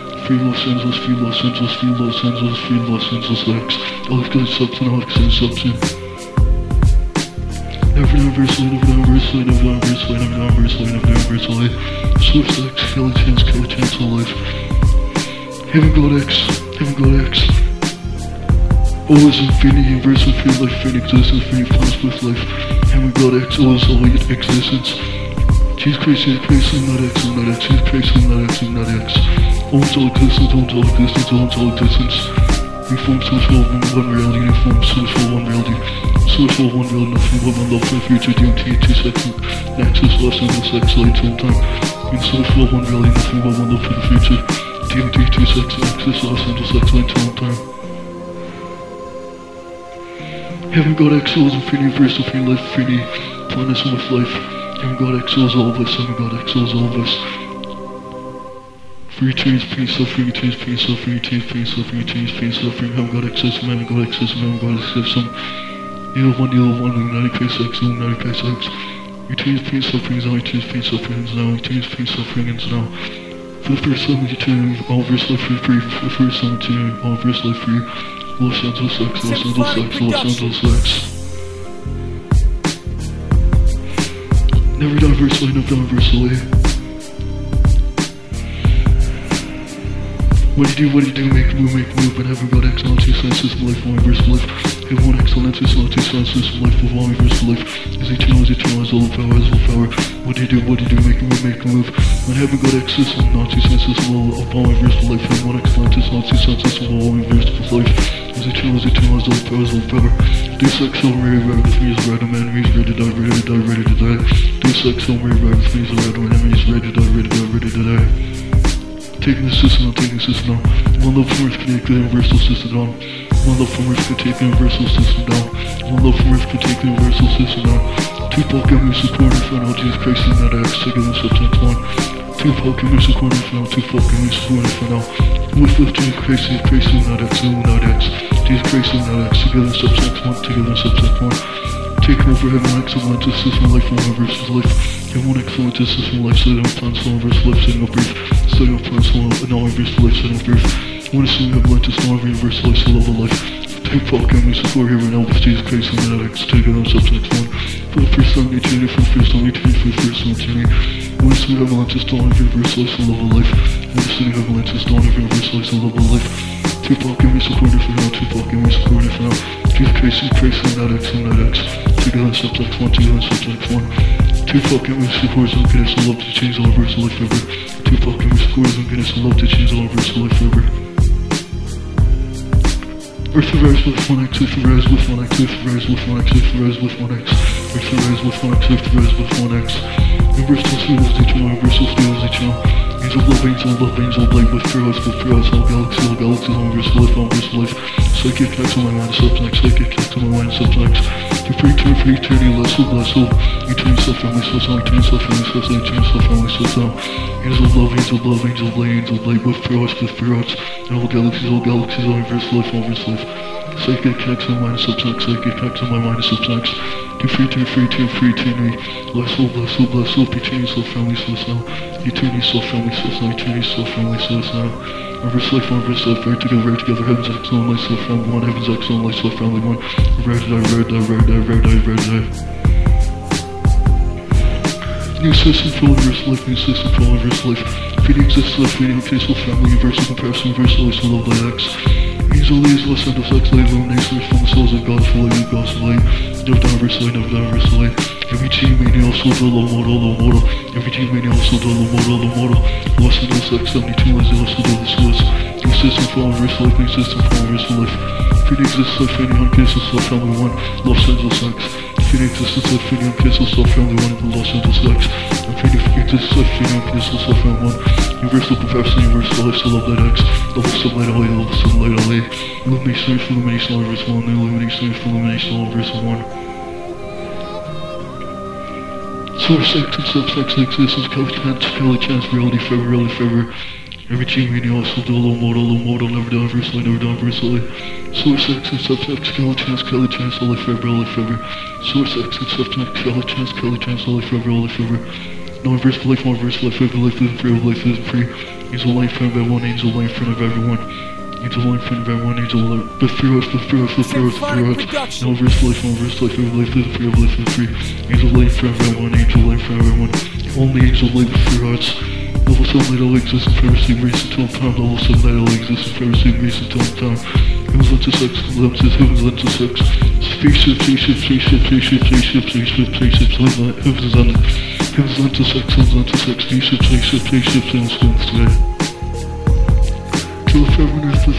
Free Los Angeles, free Los Angeles, free Los Angeles, free Los Angeles X. Good substance, good substance. Never, never, slay, never, never, slay, never, never, slay, never, never, slay, never, never, slay. Source X, Kelly Chance, Kelly Chance, all life. Heaven God X, Heaven God X. Always infinity, universe, infinity, life, infinite existence, infinite plans with life. Heaven God X, all existence. Jesus Christ, Jesus Christ, I'm not X, I'm not X, Jesus Christ, I'm not X, I'm not X. Existence, owns all existence, owns all existence. Reform social one, reality, reform social one reality. Social one reality, nothing but my love for the future, DMT, two seconds. Access, Los Angeles, X, light, all time. In social one reality, nothing but my love for the future. DMT, two seconds, access, Los Angeles, X, light, all time. Heaven God X, souls, infinity, verse, infinity, life, infinity, planets with life. Heaven God X, souls, all of us, Heaven God X, souls, all of us. Free change, peace, suffering, change, peace, suffering, change, peace, suffering, change, peace, suffering. Heaven God access, heaven God access, heaven God access, some. Needle one, needle one, Illuminati face X, Illuminati face X. You change pain, sufferings now, you change pain, sufferings now, you change pain, sufferings now. For the first time, you turn all verse free, free. For the first time, you turn all verse free. Los Angeles X, Los Angeles X, Los Angeles X. Never diverse way, never diverse way. What do you do, what do you do, make move, make move, and have got excellence, two sense system, life, one verse life. Have one excellence, excellence, two sense system, life, one verse life. Is eternal, is eternal, is all power, is all power. What do you do, what do you do, make move, make move. And have got excellence, not two sense system, one verse life. Have one excellence, not two sense system, all one verse life. Is eternal, is eternal, is all power, is all power. So very rare, with me is red, man, enemies ready to die, ready to die, ready to die. So very rare, with me is red, man, enemies ready to die, ready to die, ready to die. Taking the system on, taking the system on. One love from Earth can take the universal system down. One love from Earth can take the universal system down. One love from Earth can take the universal system down. Tupac got me supporting for now, Jesus Christ is not X, taking the substance one. Tupac got me supporting for now, Tupac got me supporting for now. With with Jesus Christ, Jesus Christ is not X, not X. Jesus Christ is not X, together substance one, together substance one. Taking over heaven excellence, system life, one versus life. Heaven excellence, system life, setting up plans, one versus life, setting up earth. Setting up plans, one now versus life, setting up earth. One is setting up Atlantis, now versus life, so level life. Tupac and me support here right now with Jesus Christ and that X, together substance one. For the first time, eternity, for the first time, eternity, for the first time, eternity. One is setting up Atlantis, dawn of versus life, so level life. One is setting up Atlantis, dawn of versus life, so level life. Tupac and me support for now, Tupac and me support for now. Jesus Christ, Jesus Christ and that X, and that X. Together subject one, together subject one. Two fucking me supporters and goodness and love to change all verse life forever. Two fucking me supporters and goodness and love to change all verse life forever. Earth arise with one X, Earth arise with one X, Earth arise with one X, Earth arise with one X, Earth arise with one X, Earth arise with one X. Universal studios eternal, universal studios eternal. Angel love, angel love, angel blade with fear, with fear, all galaxy, all galaxy, all universal life, all universal life. Psychic X on my mind, subnext, psychic X on my mind, subnext. To free turn, free eternity, less hope, less hope. Eternity, self family, self sound, eternity, self family, self sound, eternity, self family, self sound. Angel love, angel love, angel blade, angel blade with fear, with fear, all galaxies, all galaxies, all universal life, all universal life. Psychic X on my mind, subnext, psychic X on my mind, subnext. Two free, two free, two free, me. Bless soul, bless soul, bless soul, eternity, so family, so now. Eternity, so family, so now. Eternity, so family, so now. Reverse life, one, reverse life, right together, right together. Heaven's excellent, life, so family one. Heaven's excellent, life, so family one. Red die, red die, red die, red die, red die. New system for universal life, new system for universal life. Feeding exists life, feeding peaceful family, universal comparison, universal so love by X. Easily is less than sex, light, illumination, from the souls of God, full of God's light. Never down, verse light. Every team meaning also the low model, low model. Every team meaning also the low model, low model. Less than sex, 72 is also the source. New system for universal life, new system for universal life. Feeding exists life, feeding on cases, love family one, Los Angeles sex. Life, feeding on cases, love family one, sex. Exists life, feeding on cases, love family one. Universal comparison, universal life, so love that X. Level some light LA, level some light LA. Illumination, illumination, all verse one, illumination, illumination, all verse one. Source X and subsex existence, chance, Kelly chance, reality forever, reality forever. Every team meaning also do low model, low model, never done versely, never done versely. Source X and subsex, Kelly chance, Kelly chance, all life forever, all life forever. Source X and subsex, Kelly chance, Kelly chance, all life forever, all life forever. No verse for life, more verse for life, every life isn't free, life isn't free. Angel light in front of everyone, angel in front of everyone. Angel light in front of everyone, angel light. The free us, the free us, the free us, the free us. No verse for life, no verse for life, every life isn't free, life isn't free. Angel light in of everyone, angel front of everyone. Only angel light with free hearts. Level 7 light only exists in forever, same race until time. Level 7 light only exists in forever, same race until time. Heaven's lent to sex, lenses, heaven's lent to sex. Spaceship, spaceship, spaceship, spaceship, spaceship, spaceship, spaceship, lent. Heaven's lent to sex, heaven's lent to sex, spaceship, spaceship, spaceship, heaven's lent today. To the forever earth with family seven, to the forever earth with family seven, to the forever earth with family seven, to the forever earth with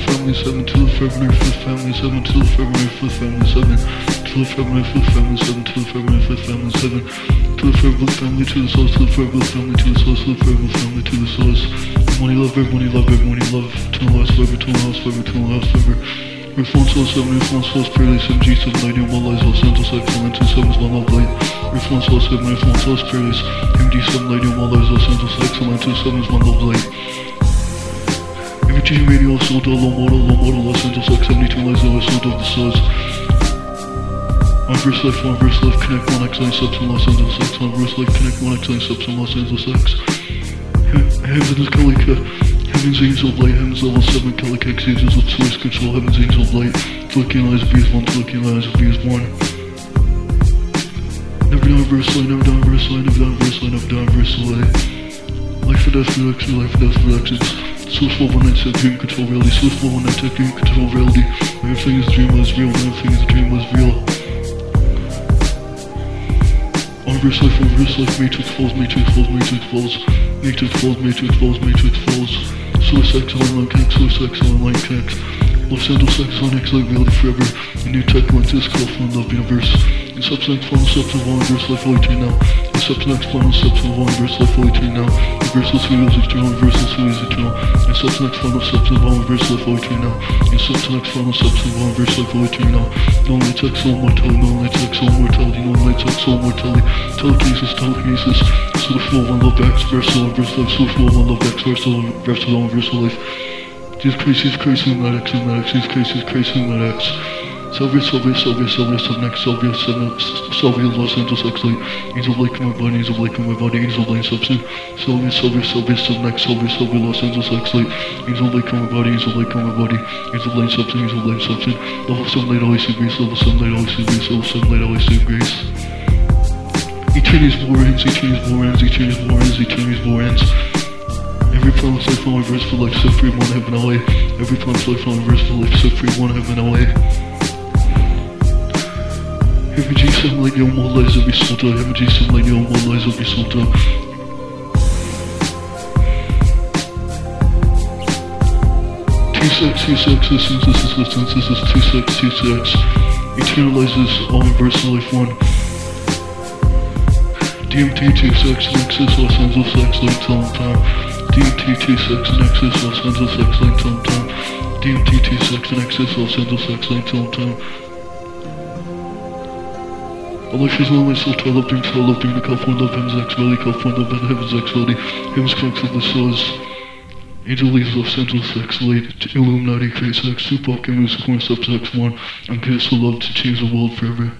family seven, to the forever earth with family seven, to the forever with family, to the source, to the forever with family, to the source, to the forever with family, to the source. Money love, everybody love, everybody love, the last to the last to the last. Earth one source, seven, source, Paradise, MG, seven, lighting, one lies, Los Angeles, excellent, two sevens, one love, light. One source, seven, one source, Paradise, MG, seven, lighting, one lies, Los Angeles, excellent, two one light. Every radio sold a low model, low model, Los Angeles X 72 lies, low sold of the stars. On verse life, on verse life, connect one X line subs in Los Angeles X. On verse life, connect one X line subs in Los Angeles X. He- Heaven's Kalika, Heaven's Angel of Light, Heaven's level 7, Kalika Angels of Source Control, Heaven's Angel of Light, Tolkien Lies Vs 1, Tolkien Lies Vs 1. Never done verse line, never done verse line, never done verse line, never done verse line. Life or death X, life or death for X. Source level 1 tech, dream control reality. Source level 1 tech, dream control reality. Everything is dream was real, everything is dream was real. On verse life, on verse life, matrix falls, matrix falls, matrix falls. Matrix falls, matrix falls, matrix falls. Source X, line line X, source X, line line Los Angeles X, line X, like reality forever. A new tech lenses, call for love universe. In substance, steps of one verse life, all eternal now. In substance, steps of one verse life, all eternal now. Universal sweet is eternal, universal sweet is eternal. In substance, steps of one verse life, all eternal now. In substance, steps of one verse life, all eternal now. No only tech, soul mortality, no only tech, soul mortality, no only tech, soul mortality. Telekinesis, telekinesis. So the flow, one love, X, verse, verse life, so the flow, one love, X, verse, verse, verse life. Jesus Christ, Jesus Christ, Illuminati X, Jesus Christ, Jesus Christ, Illuminati Sylvia, Sylvia, Sylvia, Sylvia, Subnext, Sylvia, Sylvia, Los Angeles Light, Angel in my body, Angel in my body, Angel Light Substance, Sylvia, Sylvia, Sylvia, Subnext, Sylvia, Sylvia, Los Angeles Light, Angel in my body, Angel in my body, Angel Light Substance, Angel Light Substance, Level 7 Light, always see grace, Level 7 Light, always see grace, Level 7 Light, always see grace. Eternity's war ends, Eternity's war ends, Eternity's war ends, Eternity's war ends. Every promise life, only verse for life, set free, one heaven away. Every promise life, only verse for life, set free, one heaven away. Every G7 light, no more lies, every soul die. Every G7 light, no more lies, every soul die. T6, T6, this is, this is, this is, this is T6, T6. Eternalizes all verse life 1. DMT T6 Nexus Los Angeles X Link Time DMT T6 Nexus Los Angeles X Link Time DMT T6 Nexus Los Angeles X Link Time Time All life is lonely, soul to love dreams, soul love dream, the California love, heaven's X Valley, California love, and heaven's X Valley, heaven's connects with the stars. Angel leaves Los Angeles X late, Illuminati, Crazy X, Tupac, and Music, One Subs X1. I'm pissed for love to change the world forever.